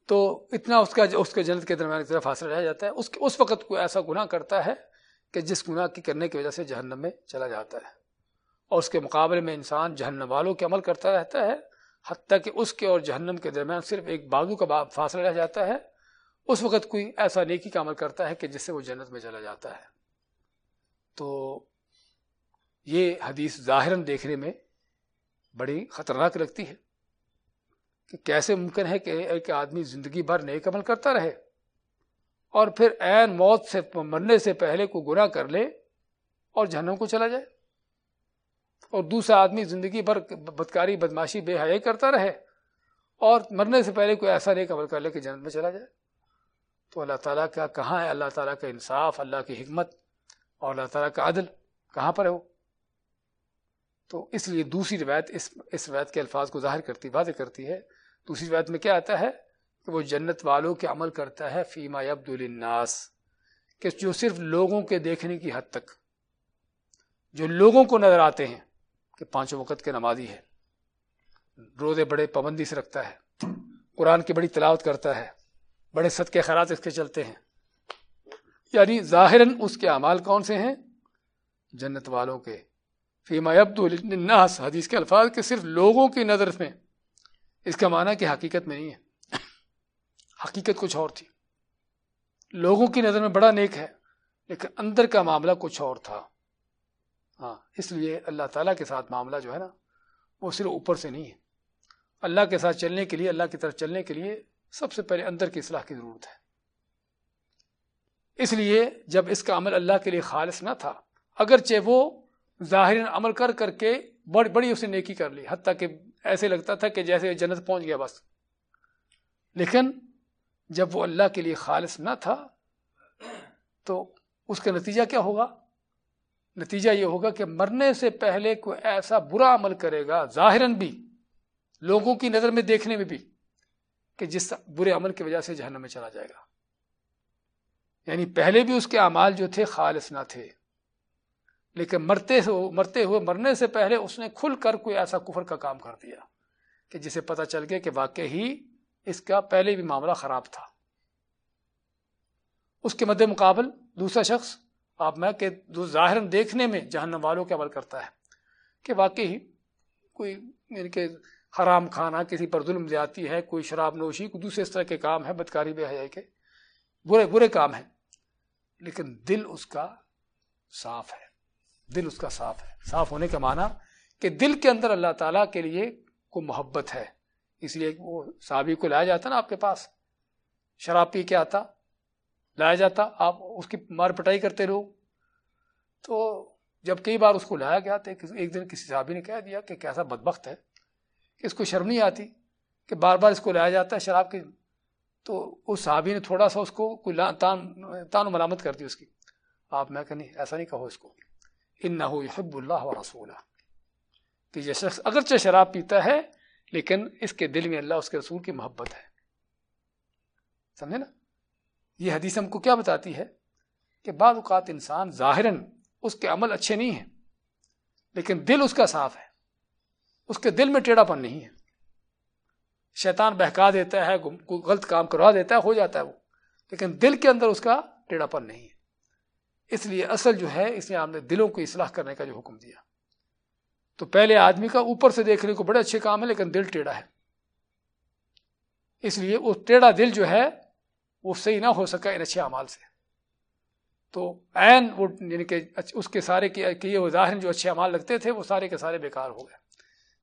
تو اتنا اس کا اس کے جنت کے درمیان اتنا فاصلہ رہ جاتا ہے۔ اس اس وقت کوئی ایسا گناہ کرتا ہے کہ جس گناہ کی کرنے کی وجہ سے جہنم میں چلا جاتا ہے۔ اور اس کے مقابلے میں انسان جہنم والوں کے عمل کرتا رہتا ہے۔ حتیٰ کہ اس کے اور جہنم کے درمیان صرف ایک بازو کا فاصلہ رہ جاتا ہے۔ اس وقت کوئی ایسا نیکی کا عمل کرتا ہے کہ جس سے وہ جنت میں چلا جاتا ہے۔ تو یہ حدیث ظاہراً دیکھنے میں بڑی خطرناک لگتی ہے کہ کیسے ممکن ہے کہ ایک آدمی زندگی بھر نیک عمل کرتا رہے اور پھر عین موت سے مرنے سے پہلے کو گناہ کر لے اور جہنم کو چلا جائے اور دوسرا آدمی زندگی بھر بدکاری، بدماشی، بے حیائی کرتا رہے اور مرنے سے پہلے کوئی ایسا نیک عمل کر لے کہ جنت میں چلا جائے تو اللہ تعالیٰ کا کہاں ہے؟ اللہ تعالیٰ کا انصاف، اللہ کی حکمت اور اللہ تعالیٰ کا عدل کہاں پر ہے وہ؟ تو اس لیے دوسری روایت اس اس روایت کے الفاظ کو ظاہر کرتی، واضح کرتی ہے۔ دوسری روایت میں کیا آتا ہے؟ کہ وہ جنت والوں کے عمل کرتا ہے، فیما عبد الناس کہ جو صرف لوگوں کے دیکھنے کی حد تک، جو لوگوں کو نظر آتے ہیں کہ پانچوں وقت کے نمازی ہے روزے بڑے پابندی سے رکھتا ہے، قرآن کی بڑی تلاوت کرتا ہے، بڑے صدقے خیرات اس کے چلتے ہیں۔ یعنی ظاہراً اس کے اعمال کون سے ہیں؟ جنت والوں کے فیما عبد الناس حدیث کے الفاظ کے صرف لوگوں کی نظر میں۔ اس کا معنی کہ حقیقت میں نہیں ہے۔ حقیقت کچھ اور تھی۔ لوگوں کی نظر میں بڑا نیک ہے، لیکن اندر کا معاملہ کچھ اور تھا۔ ہاں اس لیے اللہ تعالیٰ کے ساتھ معاملہ جو ہے نا، وہ صرف اوپر سے نہیں ہے۔ اللہ کے ساتھ چلنے کے لیے، اللہ کی طرف چلنے کے لیے سب سے پہلے اندر کی اصلاح کی ضرورت ہے۔ اس لیے جب اس کا عمل اللہ کے لیے خالص نہ تھا، اگرچہ وہ ظاہر عمل کر کر کے بڑی بڑی اسے نیکی کر لی، حتیٰ کہ ایسے لگتا تھا کہ جیسے جنت پہنچ گیا بس۔ لیکن جب وہ اللہ کے لیے خالص نہ تھا، تو اس کا نتیجہ کیا ہوگا؟ نتیجہ یہ ہوگا کہ مرنے سے پہلے کوئی ایسا برا عمل کرے گا، ظاہراً بھی، لوگوں کی نظر میں دیکھنے میں بھی، کہ جس برے عمل کی وجہ سے جہنم میں چلا جائے گا۔ یعنی پہلے بھی اس کے اعمال جو تھے خالص نہ تھے۔ لیکن مرتے مرتے ہوئے مرنے سے پہلے اس نے کھل کر کوئی ایسا کفر کا کام کر دیا کہ جسے پتا چل گیا کہ واقع ہی اس کا پہلے بھی معاملہ خراب تھا۔ اس کے مد مقابل دوسرا شخص، آپ میں کہ ظاہر دیکھنے میں جہنم والوں کے عمل کرتا ہے کہ واقعی کوئی یعنی کہ حرام کھانا کسی پر ظلم زیادتی ہے، کوئی شراب نوشی، کوئی دوسرے اس طرح کے کام ہے بدکاری، بے حیائی کے۔ برے برے کام ہیں، لیکن دل اس کا صاف ہے۔ دل اس کا صاف ہے۔ صاف ہونے کا معنی کہ دل کے اندر اللہ تعالیٰ کے لیے کوئی محبت ہے۔ اس لیے وہ صحابی کو لایا جاتا نا آپ کے پاس۔ شراب پی کے آتا، لایا جاتا۔ آپ اس کی مار پٹائی کرتے رہو۔ تو جب کئی بار اس کو لایا گیا تو ایک دن کسی صحابی نے کہہ دیا کہ کیسا بدبخت ہے کہ اس کو شرم نہیں آتی کہ بار بار اس کو لایا جاتا ہے شراب کی تو اس صحابی نے تھوڑا سا اس کو کوئی تان و ملامت کر دی اس کی۔ آپ میں کہ نہیں، ایسا نہیں کہو اس کو۔ ان نہ اللہ و کہ یہ شخص اگرچہ شراب پیتا ہے، لیکن اس کے دل میں اللہ، اس کے رسول کی محبت ہے۔ سمجھے نا؟ یہ حدیث ہم کو کیا بتاتی ہے؟ کہ بعض اوقات انسان ظاہراً اس کے عمل اچھے نہیں ہیں، لیکن دل اس کا صاف ہے۔ اس کے دل میں ٹیڑھا پن نہیں ہے۔ شیطان بہکا دیتا ہے غلط کام کروا دیتا ہے، ہو جاتا ہے وہ۔ لیکن دل کے اندر اس کا ٹیڑھا پن نہیں ہے۔ اس لیے اصل جو ہے، اس نے آپ نے دلوں کو اصلاح کرنے کا جو حکم دیا۔ تو پہلے آدمی کا اوپر سے دیکھنے کو بڑے اچھے کام ہے لیکن دل ٹیڑھا ہے۔ اس لیے وہ ٹیڑھا دل جو ہے، وہ صحیح نہ ہو سکا ان اچھے اعمال سے۔ تو عین وہ یعنی کہ اس کے سارے کیے ظاہر جو اچھے اعمال لگتے تھے، وہ سارے کے سارے بیکار ہو گئے۔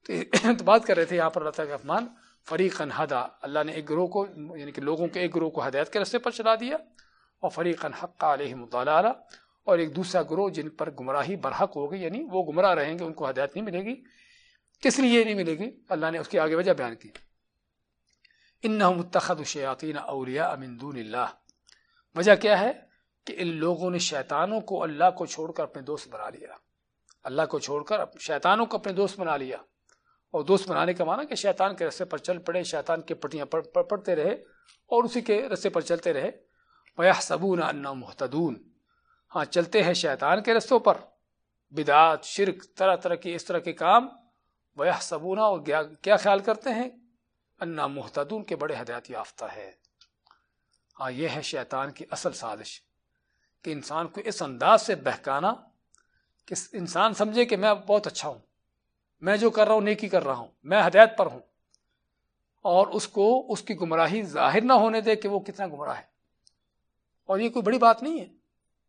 تو بات کر رہے تھے یہاں پر اللہ تعالیٰ افمان فریق ہدا۔ اللہ نے ایک گروہ کو یعنی کہ لوگوں کے ایک گروہ کو ہدایت کے رستے پر چلا دیا۔ اور فریق حق علیہ مطالعہ اور ایک دوسرا گروہ جن پر گمراہی برحق ہوگی یعنی وہ گمراہ رہیں گے، ان کو ہدایت نہیں ملے گی۔ کس لیے یہ نہیں ملے گی؟ اللہ نے اس کی آگے وجہ بیان کی۔ ان متخد الشیاطین اولیا امن دون اللہ۔ وجہ کیا ہے؟ کہ ان لوگوں نے شیطانوں کو اللہ کو چھوڑ کر اپنے دوست بنا لیا۔ اللہ کو چھوڑ کر شیطانوں کو اپنے دوست بنا لیا۔ اور دوست بنانے کا معنی کہ شیطان کے رستے پر چل پڑے، شیطان کے پٹیاں پڑھتے رہے اور اسی کے رستے پر چلتے رہے۔ وہ صبون انا محتدون ہاں چلتے ہیں شیطان کے رستوں پر۔ بدعات، شرک، طرح طرح کے اس طرح کے کام۔ وہ صبونا اور کیا خیال کرتے ہیں؟ انا محتدون کے بڑے ہدایت یافتہ ہے ہاں یہ ہے شیطان کی اصل سازش۔ کہ انسان کو اس انداز سے بہکانا کہ انسان سمجھے کہ میں بہت اچھا ہوں۔ میں جو کر رہا ہوں، نیکی کر رہا ہوں۔ میں ہدایت پر ہوں۔ اور اس کو، اس کی گمراہی ظاہر نہ ہونے دے کہ وہ کتنا گمراہ ہے۔ اور یہ کوئی بڑی بات نہیں ہے۔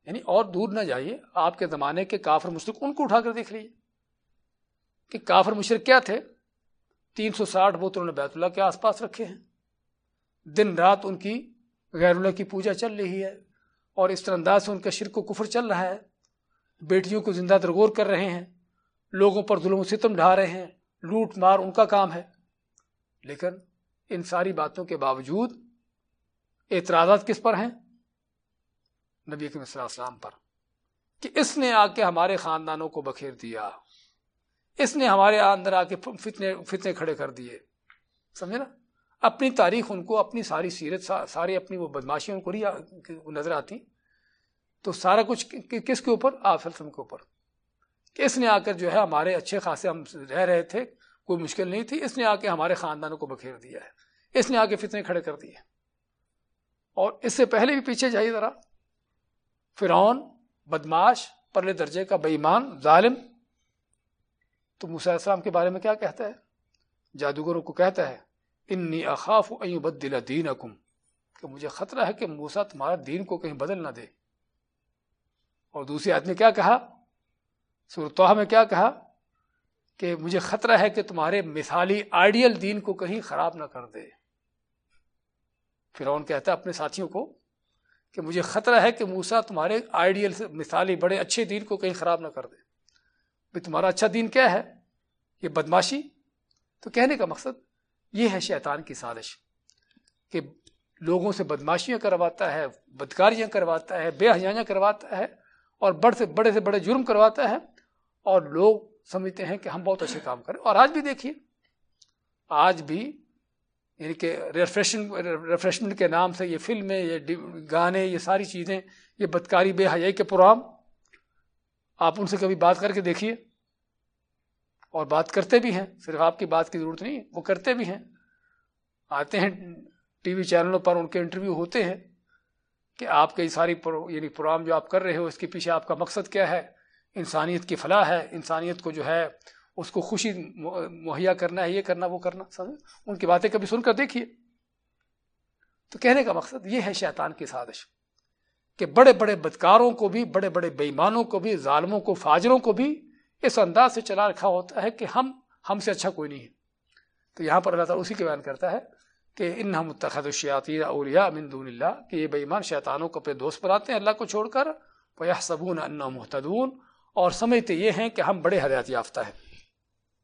یعنی اور دور نہ جائیے۔ آپ کے زمانے کے کافر مشرق ان کو اٹھا کر دیکھ لیجیے کہ کافر مشرق کیا تھے؟ تین سو ساٹھ بوتلوں نے بیت اللہ کے آس پاس رکھے ہیں۔ دن رات ان کی غیر اللہ کی پوجا چل رہی ہے اور اس طرح انداز سے ان کا شرک و کفر چل رہا ہے۔ بیٹیوں کو زندہ درگور کر رہے ہیں۔ لوگوں پر ظلم و ستم ڈھا رہے ہیں۔ لوٹ مار ان کا کام ہے۔ لیکن ان ساری باتوں کے باوجود اعتراضات کس پر ہیں؟ نبی صلی اللہ علیہ وسلم پر، کہ اس نے آ کے ہمارے خاندانوں کو بکھیر دیا، اس نے ہمارے اندر آ کے فتنے فتنے کھڑے کر دیے۔ سمجھے نا؟ اپنی تاریخ ان کو، اپنی ساری سیرت ساری اپنی وہ بدماشیاں ان کو نظر آتی۔ تو سارا کچھ کس کے اوپر؟ آپ کے اوپر۔ کہ اس نے آ کر جو ہے ہمارے اچھے خاصے ہم رہ رہے تھے، کوئی مشکل نہیں تھی، اس نے آ کے ہمارے خاندانوں کو بکھیر دیا ہے۔ اس نے آ کے فتنے کھڑے کر دیے۔ اور اس سے پہلے بھی پیچھے جائیے ذرا۔ فرعون بدماش پرلے درجے کا بےمان ظالم۔ تو موسیٰ السلام کے بارے میں کیا کہتا ہے؟ جادوگروں کو کہتا ہے، انی اخاف بدل دین کہ مجھے خطرہ ہے کہ موسا تمہارا دین کو کہیں بدل نہ دے۔ اور دوسری آدمی کیا کہا؟ سورتوہ میں کیا کہا؟ کہ مجھے خطرہ ہے کہ تمہارے مثالی آئیڈیل دین کو کہیں خراب نہ کر دے۔ فرعون کہتا ہے اپنے ساتھیوں کو کہ مجھے خطرہ ہے کہ موسا تمہارے آئیڈیل سے مثالی بڑے اچھے دین کو کہیں خراب نہ کر دے۔ بھائی تمہارا اچھا دین کیا ہے؟ یہ بدماشی؟ تو کہنے کا مقصد یہ ہے شیطان کی سازش کہ لوگوں سے بدماشیاں کرواتا ہے، بدکاریاں کرواتا ہے، بے حجائیاں کرواتا ہے اور بڑے سے بڑے سے بڑے جرم کرواتا ہے اور لوگ سمجھتے ہیں کہ ہم بہت اچھے کام کریں۔ اور آج بھی دیکھیے، آج بھی یعنی کہ ریفریشن ریفریشمنٹ کے نام سے یہ فلمیں، یہ گانے، یہ ساری چیزیں، یہ بدکاری، بے حیائی کے پروگرام، آپ ان سے کبھی بات کر کے دیکھیے۔ اور بات کرتے بھی ہیں، صرف آپ کی بات کی ضرورت نہیں، وہ کرتے بھی ہیں۔ آتے ہیں ٹی وی چینلوں پر، ان کے انٹرویو ہوتے ہیں کہ آپ کے ساری یعنی پروگرام جو آپ کر رہے ہو، اس کے پیچھے آپ کا مقصد کیا ہے؟ انسانیت کی فلاح ہے، انسانیت کو جو ہے اس کو خوشی مہیا کرنا ہے، یہ کرنا، وہ کرنا سمجھ ان کی باتیں کبھی سن کر دیکھیے۔ تو کہنے کا مقصد یہ ہے شیطان کی سازش کہ بڑے بڑے بدکاروں کو بھی، بڑے بڑے بےمانوں کو بھی، ظالموں کو، فاجروں کو بھی اس انداز سے چلا رکھا ہوتا ہے کہ ہم ہم سے اچھا کوئی نہیں ہے۔ تو یہاں پر اللہ تعالیٰ اسی کے بیان کرتا ہے کہ ان ہم متخد الشیاطین اولیا من دون اللہ، کہ یہ بےمان شیطانوں کو اپنے دوست بناتے ہیں اللہ کو چھوڑ کر وہ صبون ان محتدون اور سمجھتے یہ ہیں کہ ہم بڑے حیات یافتہ ہیں۔